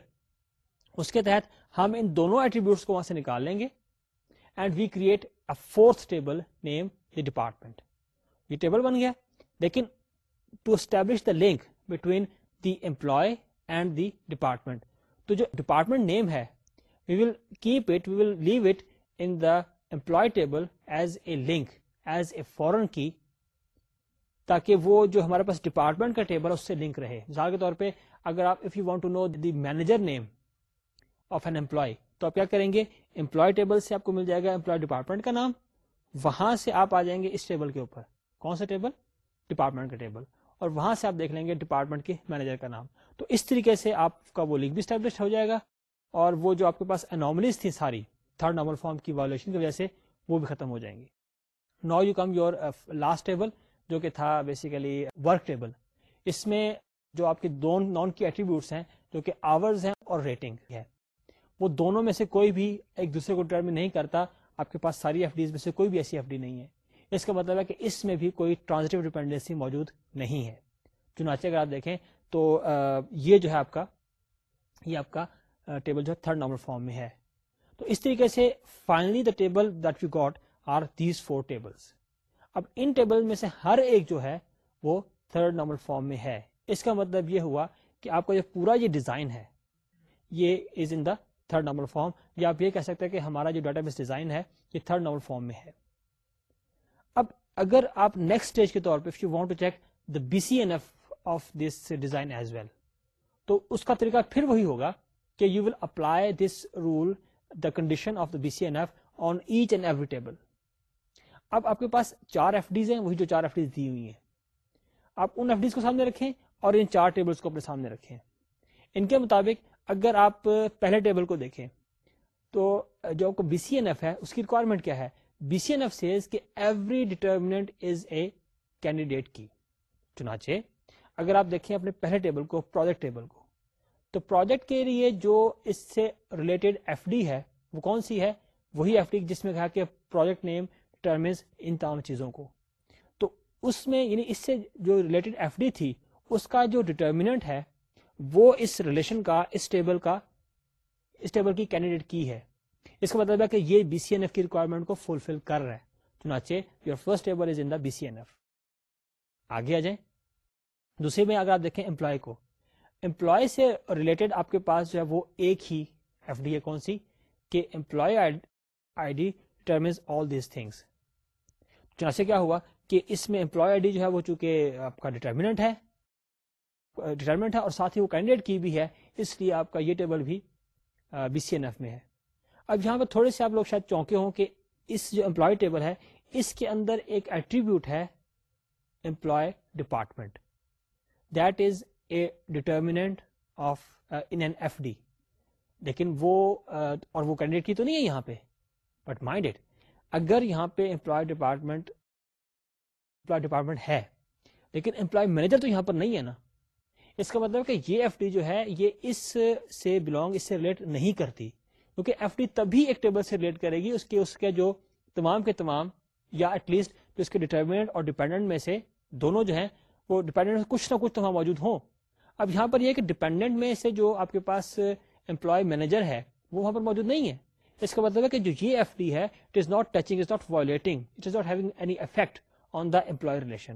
اس کے تحت ہم ان دونوں ایٹریبیوٹس کو وہاں سے نکال لیں گے and we create a fourth table name the department یہ ٹیبل بن گیا لیکن to establish the link between the employee and the department تو جو ڈپارٹمنٹ نیم ہے we will keep it we will leave it in the employee table as a link as a foreign key تاکہ وہ جو ہمارے پاس department کا table ہے اس سے لنک رہے مثال کے طور پہ اگر آپ if you want to know the manager name of an employee تو آپ کیا کریں گے امپلائی ٹیبل سے آپ کو مل جائے گا امپلائی ڈپارٹمنٹ کا نام وہاں سے آپ آ جائیں گے اس ٹیبل کے اوپر کون سا ٹیبل ڈپارٹمنٹ کا ٹیبل اور وہاں سے آپ دیکھ لیں گے ڈپارٹمنٹ کے مینیجر کا نام تو اس طریقے سے آپ کا وہ لنک بھی اسٹیبلش ہو جائے گا اور وہ جو آپ کے پاس انوملیز تھی ساری تھرڈ نارمل فارم کی وائلوشن کی وجہ سے وہ بھی ختم ہو جائیں گی no you come your last table جو کہ تھا بیسیکلی ورک ٹیبل اس میں جو آپ کے دو نان کی ایٹریبیوٹس ہیں جو کہ آورز ہیں اور ریٹنگ ہے وہ دونوں میں سے کوئی بھی ایک دوسرے کو ڈرمن نہیں کرتا آپ کے پاس ساری ایف ڈیز میں سے کوئی بھی ایسی ایف ڈی نہیں ہے اس کا مطلب ہے کہ اس میں بھی کوئی ٹرانزٹیو ڈیپینڈینسی موجود نہیں ہے چنانچہ اگر آپ دیکھیں تو یہ جو ہے آپ کا یہ آپ کا ٹیبل جو ہے تھرڈ نمبر فارم میں ہے تو اس طریقے سے finally the table that you got are these four tables اب ان ٹیبل میں سے ہر ایک جو ہے وہ تھرڈ نمبر فارم میں ہے اس کا مطلب یہ ہوا کہ آپ کا جو پورا یہ ڈیزائن ہے یہ is in the third number form یا آپ یہ کہہ سکتے ہیں کہ ہمارا جو ڈاٹا بیس ڈیزائن ہے یہ تھرڈ نمبر فارم میں ہے اب اگر آپ نیکسٹ اسٹیج کے طور پہ want to check the B C N F of this design as well تو اس کا طریقہ پھر وہی ہوگا کہ you will apply this rule the condition of the B C N F on each and every table اب آپ کے پاس چار ایف ڈیز ہیں وہی جو چار ایف ڈیز دی ہوئی ہیں آپ ان ایف ڈیز کو سامنے رکھیں اور ان چار ٹیبلز کو اپنے سامنے رکھیں ان کے مطابق اگر آپ پہلے ٹیبل کو دیکھیں تو جو آپ کو بی سی این ایف ہے اس کی ریکوائرمنٹ کیا ہے B C N F every determinant is a candidate key چنانچہ اگر آپ دیکھیں اپنے پہلے ٹیبل کو پروجیکٹ ٹیبل کو تو پروجیکٹ کے لیے جو اس سے ریلیٹڈ ایف ڈی ہے وہ کون سی ہے وہی ایف ڈی جس میں کہا کہ پروجیکٹ نیم ٹرمز ان تمام چیزوں کو تو اس میں یعنی اس سے جو ریلیٹڈ ایف ڈی تھی اس کا جو ڈیٹرمینٹ ہے وہ اس ریلیشن کا اس ٹیبل کا اس ٹیبل کی کینڈیڈیٹ کی ہے اس کا مطلب ہے کہ یہ بی سی این ایف کی ریکوائرمنٹ کو فلفل کر رہا ہے چنانچہ your first table is in the B C N F آگے آ جائیں دوسرے میں اگر آپ دیکھیں امپلائی کو امپلائی سے ریلیٹڈ آپ کے پاس جو ہے وہ ایک ہی ایف ڈی اے کون سی کہ employee I D all these things چنانچہ کیا ہوا کہ اس میں امپلائی آئی ڈی جو ہے وہ چونکہ آپ کا ڈٹرمینٹ ہے ڈیٹرمنٹ ہے اور ساتھ ہی وہ کینڈیڈیٹ کی بھی ہے اس لیے آپ کا یہ ٹیبل بھی بی سی این ایف میں ہے اب یہاں پہ تھوڑے سے آپ لوگ شاید چونکے ہوں کہ اس جو امپلائی ٹیبل ہے اس کے اندر ایک ایٹریبیوٹ ہے employee department that is a determinant of an F D لیکن وہ اور وہ کینڈیڈیٹ کی تو نہیں ہے یہاں پہ بٹ مائنڈیڈ اگر یہاں پہ امپلائی ڈپارٹمنٹ امپلائی ڈپارٹمنٹ ہے لیکن امپلائی مینیجر تو یہاں پر نہیں ہے نا اس کا مطلب کہ یہ ایف ڈی جو ہے یہ اس سے بلونگ اس سے ریلیٹ نہیں کرتی کیونکہ ایف ڈی تبھی ایک ٹیبل سے ریلیٹ کرے گی اس کے اس کے جو تمام کے تمام یا ایٹ لیسٹ اس کے ڈیٹرمنٹ اور ڈیپینڈنٹ میں سے دونوں جو ہیں وہ ڈیپینڈنٹ کچھ نہ کچھ تو وہاں موجود ہوں اب یہاں پر یہ کہ ڈیپینڈنٹ میں سے جو آپ کے پاس امپلائی مینیجر ہے وہ وہاں پر موجود نہیں ہے اس کا مطلب ہے کہ جو یہ ایف ڈی ہے it is not touching is not violating it is not having any effect on the employee relation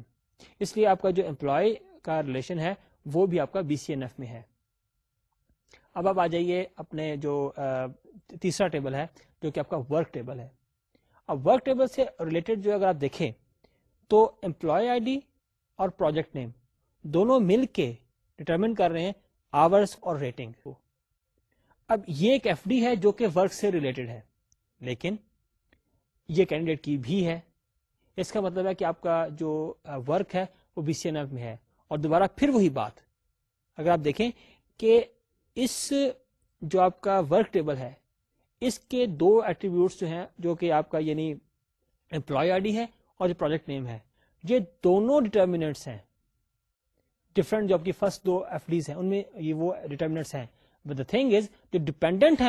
اس لیے آپ کا جو امپلائی کا ریلیشن ہے وہ بھی آپ کا بی سی این ایف میں ہے اب آپ آ جائیے اپنے جو تیسرا ٹیبل ہے جو کہ آپ کا ورک ٹیبل ہے اب ورک ٹیبل سے ریلیٹڈ جو اگر آپ دیکھیں تو امپلائی آئی ڈی اور پروجیکٹ نیم دونوں مل کے ڈٹرمن کر رہے ہیں آورس اور ریٹنگ اب یہ ایک ایف ڈی ہے جو کہ ورک سے ریلیٹڈ ہے لیکن یہ کینڈیڈیٹ کی بھی ہے اس کا مطلب ہے کہ آپ کا جو ورک ہے وہ بی سی این ایف میں ہے اور دوبارہ پھر وہی بات اگر آپ دیکھیں کہ اس جو آپ کا ورک ٹیبل ہے اس کے دو ایٹریبیوٹس جو ہیں جو کہ آپ کا یعنی امپلائی آئی ڈی ہے اور جو پروجیکٹ نیم ہے یہ دونوں ڈٹرمینٹس ہیں ڈفرنٹ جو آپ کی فرسٹ دو ایف ڈیز ہیں ان میں یہ وہ ڈیٹرمنٹس از جو ڈیپینڈنٹ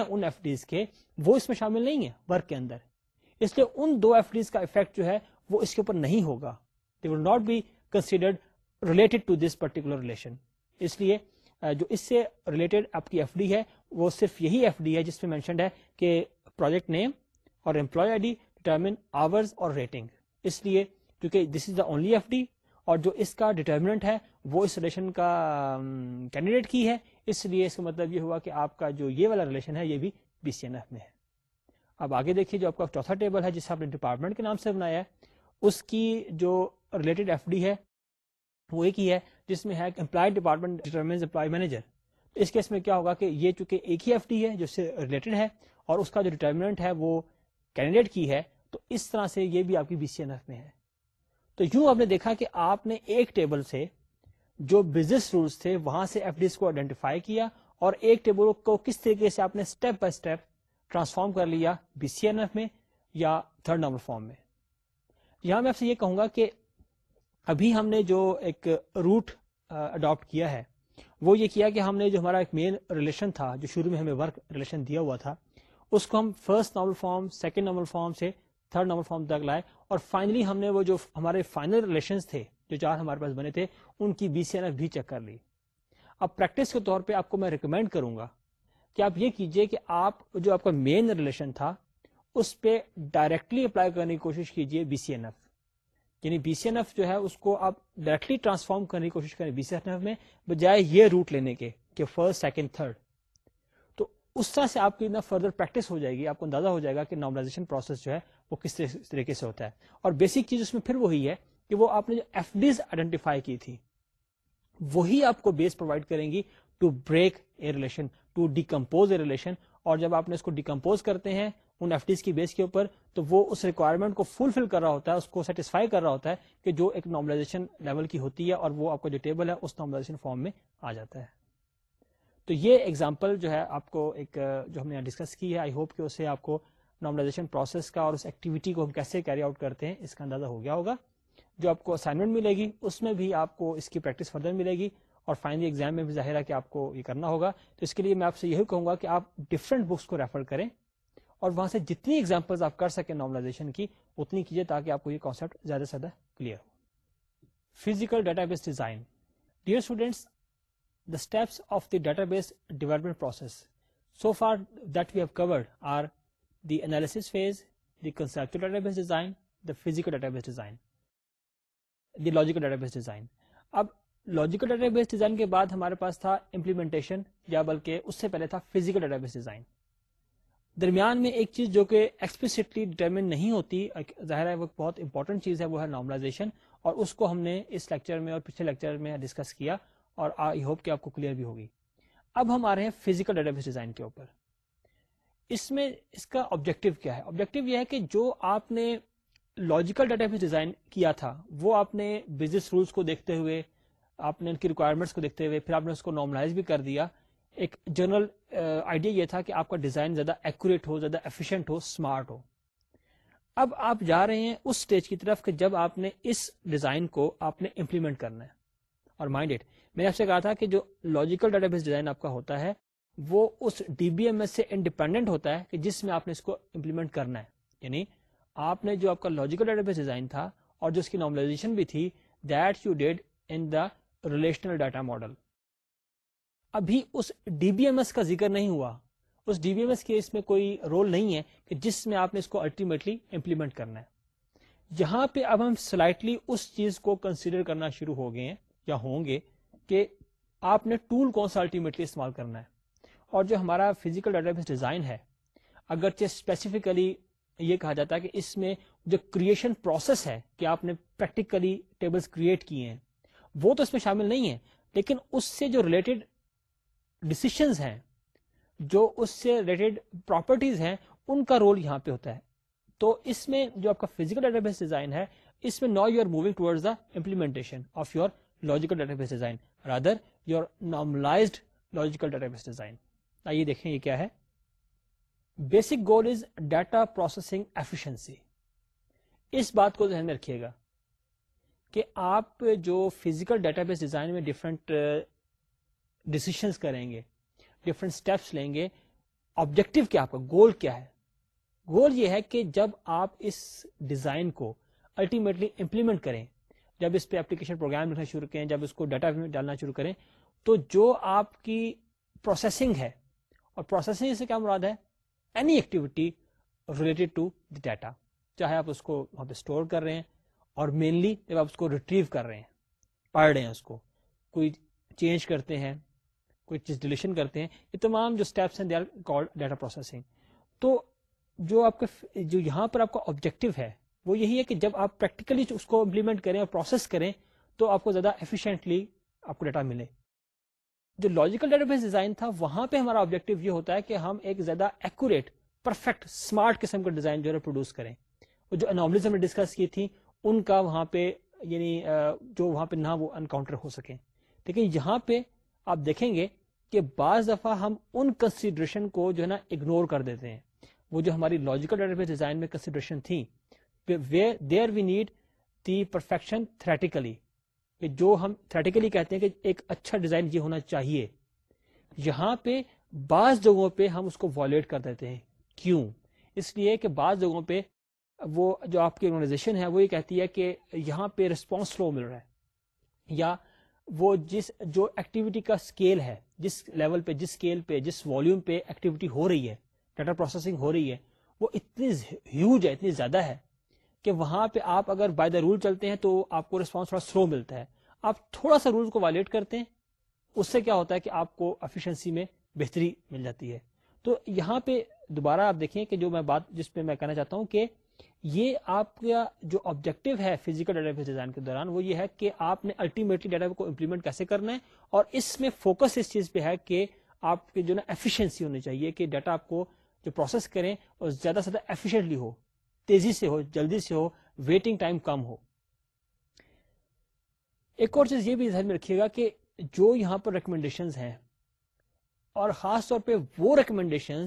کے وہ اس میں شامل نہیں ہے اس لیے ان دو ایف ڈیز کا افیکٹ جو ہے وہ اس کے اوپر نہیں ہوگا they will not be considered related to this particular relation اس لیے جو اس سے ریلیٹڈ آپ کی ایف ڈی ہے وہ صرف یہی ایف ڈی ہے جس میں مینشنڈ ہے کہ پروجیکٹ نیم اور employee I D hours our rating اس لیے کیونکہ this is the only F D اور جو اس کا ڈیٹرمنٹ ہے وہ اس ریلیشن کا کینڈیڈیٹ کی ہے اس لیے اس کا مطلب یہ ہوا کہ آپ کا جو یہ والا ریلیشن ہے یہ بھی بی سی این ایف میں ہے اب آگے دیکھیے جو آپ کا چوتھا ٹیبل ہے جسے آپ نے ڈپارٹمنٹ کے نام سے بنایا ہے اس کی جو ریلیٹڈ ایف ڈی ہے وہ ایک ہی ہے جس میں ہے employed department determines employee manager اس کیس میں کیا ہوگا کہ یہ چونکہ ایک ہی ایف ڈی ہے جو سے ریلیٹڈ ہے اور اس کا جو ڈیٹرمنٹ ہے وہ کینڈیڈیٹ کی ہے تو اس طرح سے یہ بھی آپ کی بی سی این ایف میں ہے تو یوں آپ نے دیکھا کہ آپ نے ایک ٹیبل سے جو بزنس رولس تھے وہاں سے ایف ڈیز کو آئیڈینٹیفائی کیا اور ایک ٹیبل کو کس طریقے سے آپ نے اسٹیپ بائی اسٹیپ ٹرانسفارم کر لیا بی سی این ایف میں یا تھرڈ نمبر فارم میں یہاں میں آپ سے یہ کہوں گا کہ ابھی ہم نے جو ایک روٹ اڈاپٹ کیا ہے وہ یہ کیا کہ ہم نے جو ہمارا ایک مین ریلیشن تھا جو شروع میں ہمیں ورک ریلیشن دیا ہوا تھا اس کو ہم first normal form second normal form سے تھرڈ نارمل فارم تک لائے اور فائنلی ہم نے وہ جو ہمارے فائنل ریلیشنز تھے جو چار ہمارے پاس بنے تھے ان کی بی سی این ایف بھی چیک کر لی اب پریکٹس کے طور پہ آپ کو میں ریکمینڈ کروں گا کہ آپ یہ کیجئے کہ آپ جو آپ کا مین ریلیشن تھا اس پہ ڈائریکٹلی اپلائی کرنے کی کوشش کیجئے بی سی این ایف یعنی بی سی ایف جو ہے اس کو آپ ڈائریکٹلی ٹرانسفارم کرنے کی کوشش کریں بی سی ایف میں بجائے یہ روٹ لینے کے کہ فرسٹ سیکنڈ تھرڈ تو اس طرح سے آپ کی اتنا فردر پریکٹس ہو جائے گی آپ کو اندازہ ہو جائے گا کہ نارملائزیشن پروسیس جو ہے وہ کس طریقے سے ہوتا ہے اور بیسک چیز اس میں پھر وہی ہے کہ وہ آپ نے جو ایف ڈیز آئیڈینٹیفائی کی تھی وہی آپ کو بیس پرووائڈ کریں گی to break a relation to decompose a relation اور جب آپ نے اس کو ڈیکمپوز کرتے ہیں ان ایف ڈیز کی بیس کے اوپر تو وہ اس ریکوائرمنٹ کو فلفل کر رہا ہوتا ہے اس کو سیٹسفائی کر رہا ہوتا ہے کہ جو ایک نارملائزیشن لیول کی ہوتی ہے اور وہ آپ کو جو ٹیبل ہے اس نارملائزیشن فارم میں آ جاتا ہے تو یہ ایگزامپل جو ہے آپ کو ایک جو ہم نے ڈسکس کی ہے آئی ہوپ کہ اسے آپ کو نارملائزیشن پروسیس کا اور اس ایکٹیویٹی کو ہم کیسے کیری آؤٹ کرتے ہیں اس کا اندازہ ہو گیا ہوگا جو آپ کو اسائنمنٹ ملے گی اس میں بھی آپ کو اس کی پریکٹس فردر ملے گی اور فائنلی ایگزام میں بھی ظاہر ہے کہ آپ کو یہ کرنا ہوگا تو اس کے لیے میں آپ سے یہی کہوں گا کہ آپ ڈفرینٹ بکس کو ریفر کریں اور وہاں سے جتنی اگزامپل آپ کر سکیں نارملائزیشن کی اتنی کیجیے تاکہ آپ کو یہ کانسپٹ زیادہ سے زیادہ clear who physical data base design dear students the steps of the data base development process so for that we have covered are the phase the concept data base design the data base design the logical data base design اب logical data base design کے بعد ہمارے پاس تھا implementation یا بلکہ اس سے پہلے تھا فیزیکل ڈیٹا بیس ڈیزائن درمیان میں ایک چیز جو کہ ایکسپلسٹلی ڈٹرمن نہیں ہوتی ظاہر ہے وہ بہت امپورٹنٹ چیز ہے وہ ہے نارملائزیشن اور اس کو ہم نے اس لیکچر میں اور پچھلے لیکچر میں ڈسکس کیا اور آئی ہوپ کہ آپ کو کلیئر بھی ہوگی اب ہم آ رہے ہیں فزیکل ڈیٹا بیس ڈیزائن کے اوپر اس میں اس کا آبجیکٹو کیا ہے آبجیکٹو یہ ہے کہ جو آپ نے لاجیکل ڈیٹا بیس ڈیزائن کیا تھا وہ آپ نے بزنس رولس کو دیکھتے ہوئے آپ نے ان کی ریکوائرمنٹس کو دیکھتے ہوئے پھر آپ نے اس کو نارملائز بھی کر دیا ایک جنرل آئیڈیا یہ تھا کہ آپ کا ڈیزائن زیادہ ایکوریٹ ہو زیادہ ایفیشینٹ ہو اسمارٹ ہو اب آپ جا رہے ہیں اس اسٹیج کی طرف کہ جب آپ نے اس ڈیزائن کو آپ نے امپلیمنٹ کرنا ہے اور مائنڈ اٹ میں نے آپ سے کہا تھا کہ جو لاجیکل ڈیٹا بیس ڈیزائن آپ کا ہوتا ہے وہ اس ڈی بی ایم ایس سے انڈیپینڈنٹ ہوتا ہے کہ جس میں آپ نے اس کو امپلیمنٹ کرنا ہے یعنی آپ نے جو آپ کا لاجیکل ڈیٹا بیس ڈیزائن تھا اور جو اس کی نارملائزیشن بھی تھی that you did in the relational data model ابھی اس ڈی بی ایم ایس کا ذکر نہیں ہوا اس ڈی بی ایم ایس کے اس میں کوئی رول نہیں ہے کہ جس میں آپ نے اس کو الٹیمیٹلی امپلیمنٹ کرنا ہے یہاں پہ اب ہم سلائٹلی اس چیز کو کنسیڈر کرنا شروع ہو گئے ہیں یا ہوں گے کہ آپ نے ٹول کون سا الٹیمیٹلی استعمال کرنا ہے اور جو ہمارا فزیکل ڈیٹا بیس ڈیزائن ہے اگرچہ اسپیسیفکلی یہ کہا جاتا ہے کہ اس میں جو کریشن پروسیس ہے کہ آپ نے پریکٹیکلی ٹیبلز کریٹ کیے ہیں وہ تو اس میں شامل نہیں ہے لیکن اس سے جو ریلیٹڈ ڈسیشنز ہیں جو اس سے ریلیٹڈ پراپرٹیز ہیں ان کا رول یہاں پہ ہوتا ہے تو اس میں جو آپ کا فیزیکل ڈیٹا بیس ڈیزائن ہے اس میں نا you are moving towards the implementation of your logical data base design rather your normalised logical data base design آئیے دیکھیں یہ کیا ہے basic goal is data processing efficiency اس بات کو ذہن میں رکھیے گا کہ آپ جو فزیکل ڈیٹا بیس ڈیزائن میں ڈفرنٹ ڈسیشنس کریں گے ڈفرنٹ اسٹیپس لیں گے آبجیکٹو کیا آپ کا گول کیا ہے گول یہ ہے کہ جب آپ اس ڈیزائن کو الٹیمیٹلی امپلیمنٹ کریں جب اس پہ اپلیکیشن پروگرام لکھنا شروع کریں جب اس کو ڈیٹا ڈالنا شروع کریں تو جو آپ کی پروسیسنگ ہے اور پروسیسنگ سے کیا مراد ہے any activity related to the data چاہے آپ اس کو وہاں پہ اسٹور کر رہے ہیں اور مینلی جب آپ اس کو ریٹریو کر رہے ہیں پڑھ رہے ہیں اس کو کوئی چینج کرتے ہیں کوئی چیز ڈیلیشن کرتے ہیں یہ تمام جو اسٹیپس ہیں دے آر ڈیٹا پروسیسنگ تو جو آپ کا جو یہاں پر آپ کا آبجیکٹو ہے وہ یہی ہے کہ جب آپ پریکٹیکلی اس کو امپلیمنٹ کریں اور پروسیس کریں تو آپ کو زیادہ ایفیشینٹلی آپ کو ڈیٹا ملے جو لاجیکل ڈیٹا بیس ڈیزائن تھا وہاں پہ ہمارا آبجیکٹو یہ ہوتا ہے کہ ہم ایک زیادہ ایکوریٹ پرفیکٹ اسمارٹ قسم کا ڈیزائن جو ہے پروڈیوس کریں اور جو انوملیز ہم نے ڈسکس کی تھی ان کا وہاں پہ یعنی جو وہاں پہ نہ وہ انکاؤنٹر ہو سکے لیکن یہاں پہ آپ دیکھیں گے کہ بعض دفعہ ہم ان کنسیڈریشن کو جو ہے نا اگنور کر دیتے ہیں وہ جو ہماری لاجیکل ڈیٹا بیس ڈیزائن میں کنسیڈریشن تھیں where there we need the perfection theoretically جو ہم تھریٹیکلی کہتے ہیں کہ ایک اچھا ڈیزائن یہ ہونا چاہیے یہاں پہ بعض جگہوں پہ ہم اس کو وائلیٹ کر دیتے ہیں کیوں اس لیے کہ بعض جگہوں پہ وہ جو آپ کی آرگنائزیشن ہے وہ یہ کہتی ہے کہ یہاں پہ ریسپانس سلو مل رہا ہے یا وہ جس جو ایکٹیویٹی کا اسکیل ہے جس لیول پہ جس اسکیل پہ جس والیوم پہ ایکٹیویٹی ہو رہی ہے ڈیٹا پروسیسنگ ہو رہی ہے وہ اتنی ہیوج ہے اتنی زیادہ ہے کہ وہاں پہ آپ اگر بائی دا رول چلتے ہیں تو آپ کو ریسپانس تھوڑا سلو ملتا ہے آپ تھوڑا سا رول کو وائلیٹ کرتے ہیں اس سے کیا ہوتا ہے کہ آپ کو افیشئنسی میں بہتری مل جاتی ہے تو یہاں پہ دوبارہ آپ دیکھیں کہ جو میں بات جس پہ میں کہنا چاہتا ہوں کہ یہ آپ کا جو آبجیکٹو ہے فیزیکل ڈیٹا بیس ڈیزائن کے دوران وہ یہ ہے کہ آپ نے الٹیمیٹلی ڈیٹا کو امپلیمنٹ کیسے کرنا ہے اور اس میں فوکس اس چیز پہ ہے کہ آپ کی جو نا ہونی چاہیے کہ ڈیٹا آپ کو جو پروسیس کریں اور زیادہ سے زیادہ ایفیشنٹلی ہو تیزی سے ہو جلدی سے ہو ویٹنگ ٹائم کم ہو ایک اور چیز یہ بھی ذہن میں رکھیے گا کہ جو یہاں پر ریکمینڈیشن اور خاص طور پہ وہ ریکمینڈیشن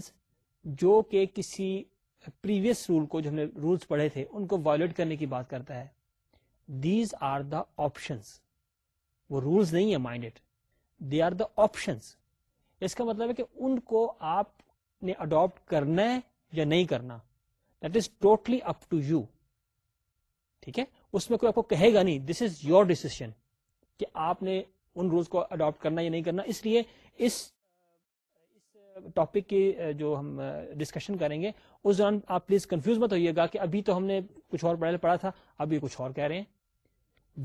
جو کہ کسی پریویس رول کو جو ہم نے رولس پڑھے تھے ان کو وایولیٹ کرنے کی بات کرتا مطلب ہے کہ ان کو آپ نے اڈاپٹ کرنا ہے یا نہیں کرنا that is totally up to you ٹھیک ہے اس میں کوئی آپ کو کہے گا نہیں دس از یور ڈسیزن کہ آپ نے ان رولس کو اڈاپٹ کرنا یا نہیں کرنا اس لیے اس ٹاپک کی جو ہم ڈسکشن کریں گے اس دوران آپ پلیز کنفیوز مت ہوئیے گا کہ ابھی تو ہم نے کچھ اور پڑھا پڑھا تھا ابھی کچھ اور کہہ رہے ہیں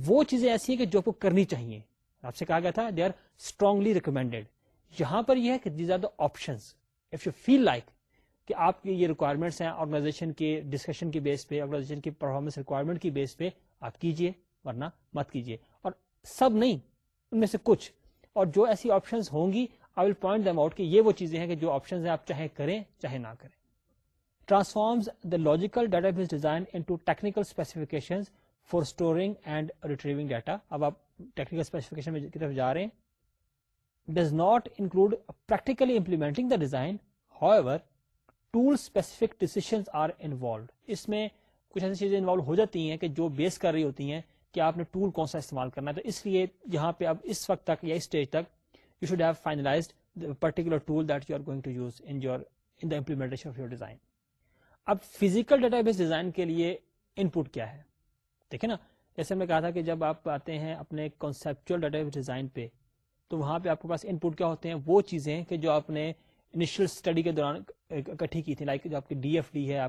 وہ چیزیں ایسی ہیں کہ جو آپ کو کرنی چاہیے آپ سے کہا گیا تھا دے آر اسٹرانگلی ریکمینڈیڈ یہاں پر یہ ہے کہ these are the option if you feel like کہ آپ کے یہ ریکوائرمنٹس ہیں آرگنائزیشن کے ڈسکشن کے بیس پہ آرگنائزیشن کی پرفارمنس ریکوائرمنٹ کی بیس پہ آپ کیجئے ورنہ مت کیجئے اور سب نہیں ان میں سے کچھ اور جو ایسی آپشنس ہوں گی ول پوائنٹ دم آؤٹ کہ یہ وہ چیزیں ہیں کہ جو آپشن کریں چاہے نہ کریں transforms the logical database design technical specification for storing and retrieving data اب آپ ٹیکنیکل اسپیسیفکیشن کی طرف جا رہے ہیں does not include practically implementing the design how tool specific decision are involved اس میں کچھ ایسی چیزیں انوالو ہو جاتی ہیں کہ جو بیس کر رہی ہوتی ہیں کہ آپ نے ٹول کون سا استعمال کرنا ہے تو اس لیے یہاں پہ اب اس وقت تک یا اسٹیج تک ائڈکولر ٹول یو آر گوئنگ اب فزیکل ڈیٹا بیس ڈیزائن کے لیے ان پٹ کیا ہے دیکھیں نا جیسے میں کہا تھا کہ جب آپ آتے ہیں اپنے بیس ڈیزائن پہ تو وہاں پہ آپ کے پاس ان پٹ کیا ہوتے ہیں وہ چیزیں جو آپ نے انیشیل اسٹڈی کے دوران اکٹھی کی تھی لائک جو آپ کی ڈی ڈی ہے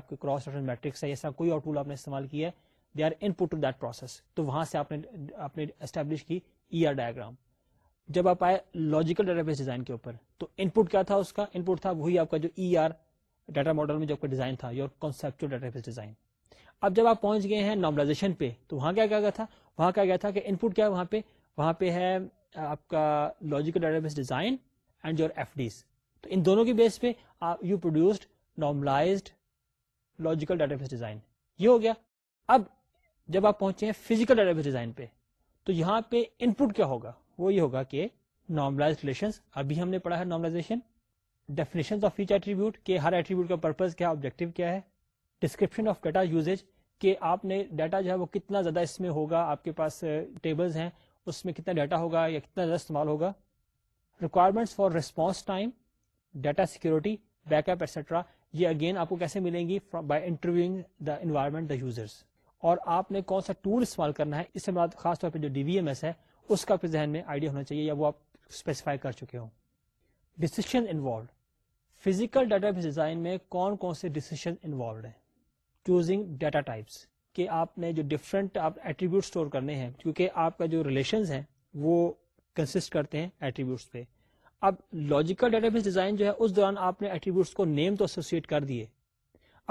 ٹول آپ نے استعمال کیا ہے جب آپ آئے لاجیکل ڈیٹا بیس ڈیزائن کے اوپر تو ان پٹ کیا تھا اس کا ان پٹ تھا وہی آپ کا جو ای آر ڈیٹا ماڈل میں جو آپ کا ڈیزائن تھا جب آپ پہنچ گئے ہیں نارملائزیشن پہ تو وہاں کیا گیا تھا وہاں کیا گیا تھا کہ ان پٹ کیا وہاں پہ وہاں پہ ہے آپ کا logical database design and your F Ds تو ان دونوں کی بیس پہ you produced normalize logical database design یہ ہو گیا اب جب آپ پہنچے ہیں فزیکل ڈیٹا بیس ڈیزائن پہ تو یہاں پہ ان پٹ کیا ہوگا وہ یہ ہوگا کہ نارملائز ابھی ہم نے پڑھا ہے normalization definition of each attribute attribute ہر کا پرپز کیا کیا آبجیکٹو ہے ڈسکرپشن آف ڈیٹا یوز کہ آپ نے ڈیٹا جو ہے وہ کتنا زیادہ اس میں ہوگا آپ کے پاس ٹیبلز ہیں اس میں کتنا ڈیٹا ہوگا یا کتنا زیادہ استعمال ہوگا requirement for response time data security backup extra یہ اگین آپ کو کیسے ملیں گی by the environment the users اور آپ نے کون سا ٹول استعمال کرنا ہے اس سے خاص طور پہ جو ڈی وی ایم ایس ہے اس کا ذہن میں آئیڈیا ہونا چاہیے یا وہ آپ اسپیسیفائی کر چکے ہوں decision involved physical database design میں کون کون سے ڈسیشن انوالوڈ ہیں چوزنگ ڈیٹا ٹائپس کہ آپ نے جو ڈفرنٹ ایٹریبیوٹ اسٹور کرنے ہیں کیونکہ آپ کا جو ریلیشن وہ کنسٹ کرتے ہیں ایٹریبیوٹس پہ اب لاجیکل ڈیٹا بیس ڈیزائن جو ہے اس دوران آپ نے ایٹریبیوٹس کو نیم تو ایسوسیٹ کر دیے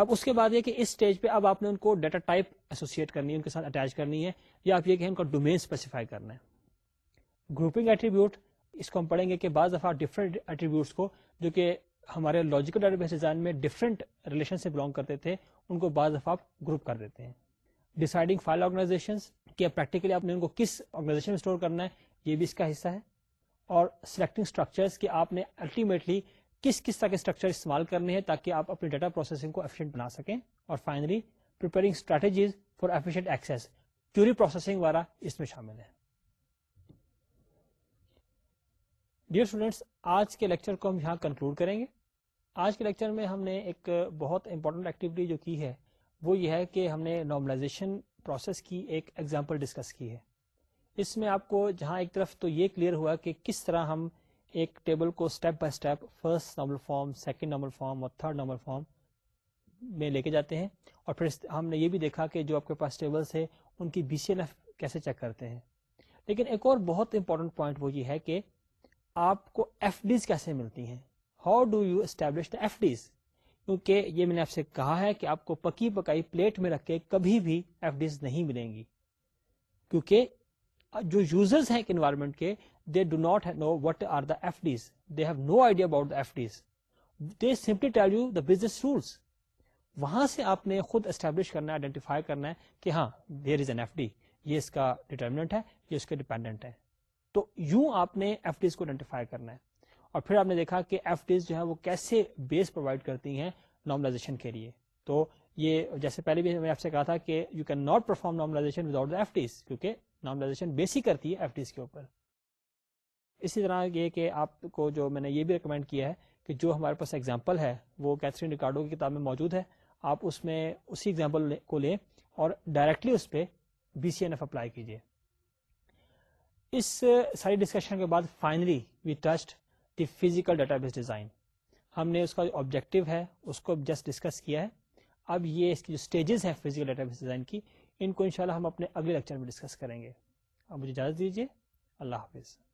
اب اس کے بعد یہ کہ اس اسٹیج پہ اب آپ نے ان کو ڈیٹا ٹائپ ایسوسیٹ کرنی ہے ان کے ساتھ اٹیچ کرنی ہے یا آپ یہ کہیں ان کا ڈومین اسپیسیفائی کرنا ہے گروپنگ ایٹریبیوٹ اس کو ہم پڑھیں گے کہ بعض دفعہ ڈفرنٹ ایٹریبیوٹس کو جو کہ ہمارے لاجیکل ڈیٹا بیس ڈیزائن میں ڈفرینٹ ریلیشن سے بلانگ کرتے تھے ان کو بعض دفعہ آپ گروپ کر دیتے ہیں ڈسائڈنگ فائل آرگنائزیشن کہ پریکٹیکلی آپ نے ان کو کس آرگنائزیشن میں اسٹور کرنا ہے یہ بھی اس کا حصہ ہے اور سلیکٹنگ اسٹرکچرس کہ آپ نے الٹیمیٹلی کس کس طرح کے اسٹرکچر استعمال کرنے ہیں تاکہ آپ اپنے ڈیٹا پروسیسنگ کو ایفیشینٹ بنا سکیں اور finally strategies for access query processing والا اس میں شامل ہے ڈیئر اسٹوڈینٹس آج کے لیکچر کو ہم یہاں کنکلوڈ کریں گے آج کے لیکچر میں ہم نے ایک بہت امپورٹنٹ ایکٹیویٹی جو کی ہے وہ یہ ہے کہ ہم نے نارملائزیشن پروسیس کی ایک ایگزامپل ڈسکس کی ہے اس میں آپ کو جہاں ایک طرف تو یہ کلیئر ہوا کہ کس طرح ہم ایک ٹیبل کو step by step first normal form second normal form اور تھرڈ نارمل فارم میں لے کے جاتے ہیں اور پھر ہم نے یہ بھی دیکھا کہ جو آپ کے پاس ٹیبلس ہیں ان کی بی سی ایل ایف کیسے چیک کرتے ہیں لیکن ایک اور بہت امپورٹنٹ پوائنٹ وہ یہ ہے کہ آپ کو ایف ڈیز کیسے ملتی ہیں how do you establish the F Ds کیونکہ یہ میں نے آپ سے کہا ہے کہ آپ کو پکی پکائی پلیٹ میں رکھ کے کبھی بھی ایف ڈیز نہیں ملیں گی کیونکہ جو یوزرز ہیں انوائرمنٹ کے they do not know what are the F Ds they have no idea about the F Ds they simply tell you the business rules وہاں سے آپ نے خود اسٹیبلش کرنا ہے آئیڈینٹیفائی کرنا ہے کہ ہاں there is an F D یہ اس کا ڈیٹرمنٹ ہے یہ اس کے ڈیپینڈنٹ ہے تو یوں آپ نے ایف ڈیز کو آئیڈینٹیفائی کرنا ہے اور پھر آپ نے دیکھا کہ ایف ڈیز جو ہے وہ کیسے بیس پرووائڈ کرتی ہیں نارملائزیشن کے لیے تو یہ جیسے پہلے بھی میں آپ سے کہا تھا کہ you can not perform normalization without F Ds کیونکہ نارملائزیشن بیس ہی کرتی ہے ایف ڈیز کے اوپر اسی طرح یہ کہ آپ کو جو میں نے یہ بھی ریکمینڈ کیا ہے کہ جو ہمارے پاس ایگزامپل ہے وہ کیتھرین ریکارڈو کی کتاب میں موجود ہے آپ اس میں اسی ایگزامپل کو لیں اور ڈائریکٹلی اس پہ B C N F apply کیجیے اس ساری ڈسکشن کے بعد finally we touched the physical database design ہم نے اس کا جو آبجیکٹو ہے اس کو جسٹ ڈسکس کیا ہے اب یہ اس کی جو اسٹیجز ہیں فزیکل ڈیٹا بیس ڈیزائن کی ان کو انشاءاللہ ہم اپنے اگلے لیکچر میں ڈسکس کریں گے اب مجھے اجازت دیجیے اللہ حافظ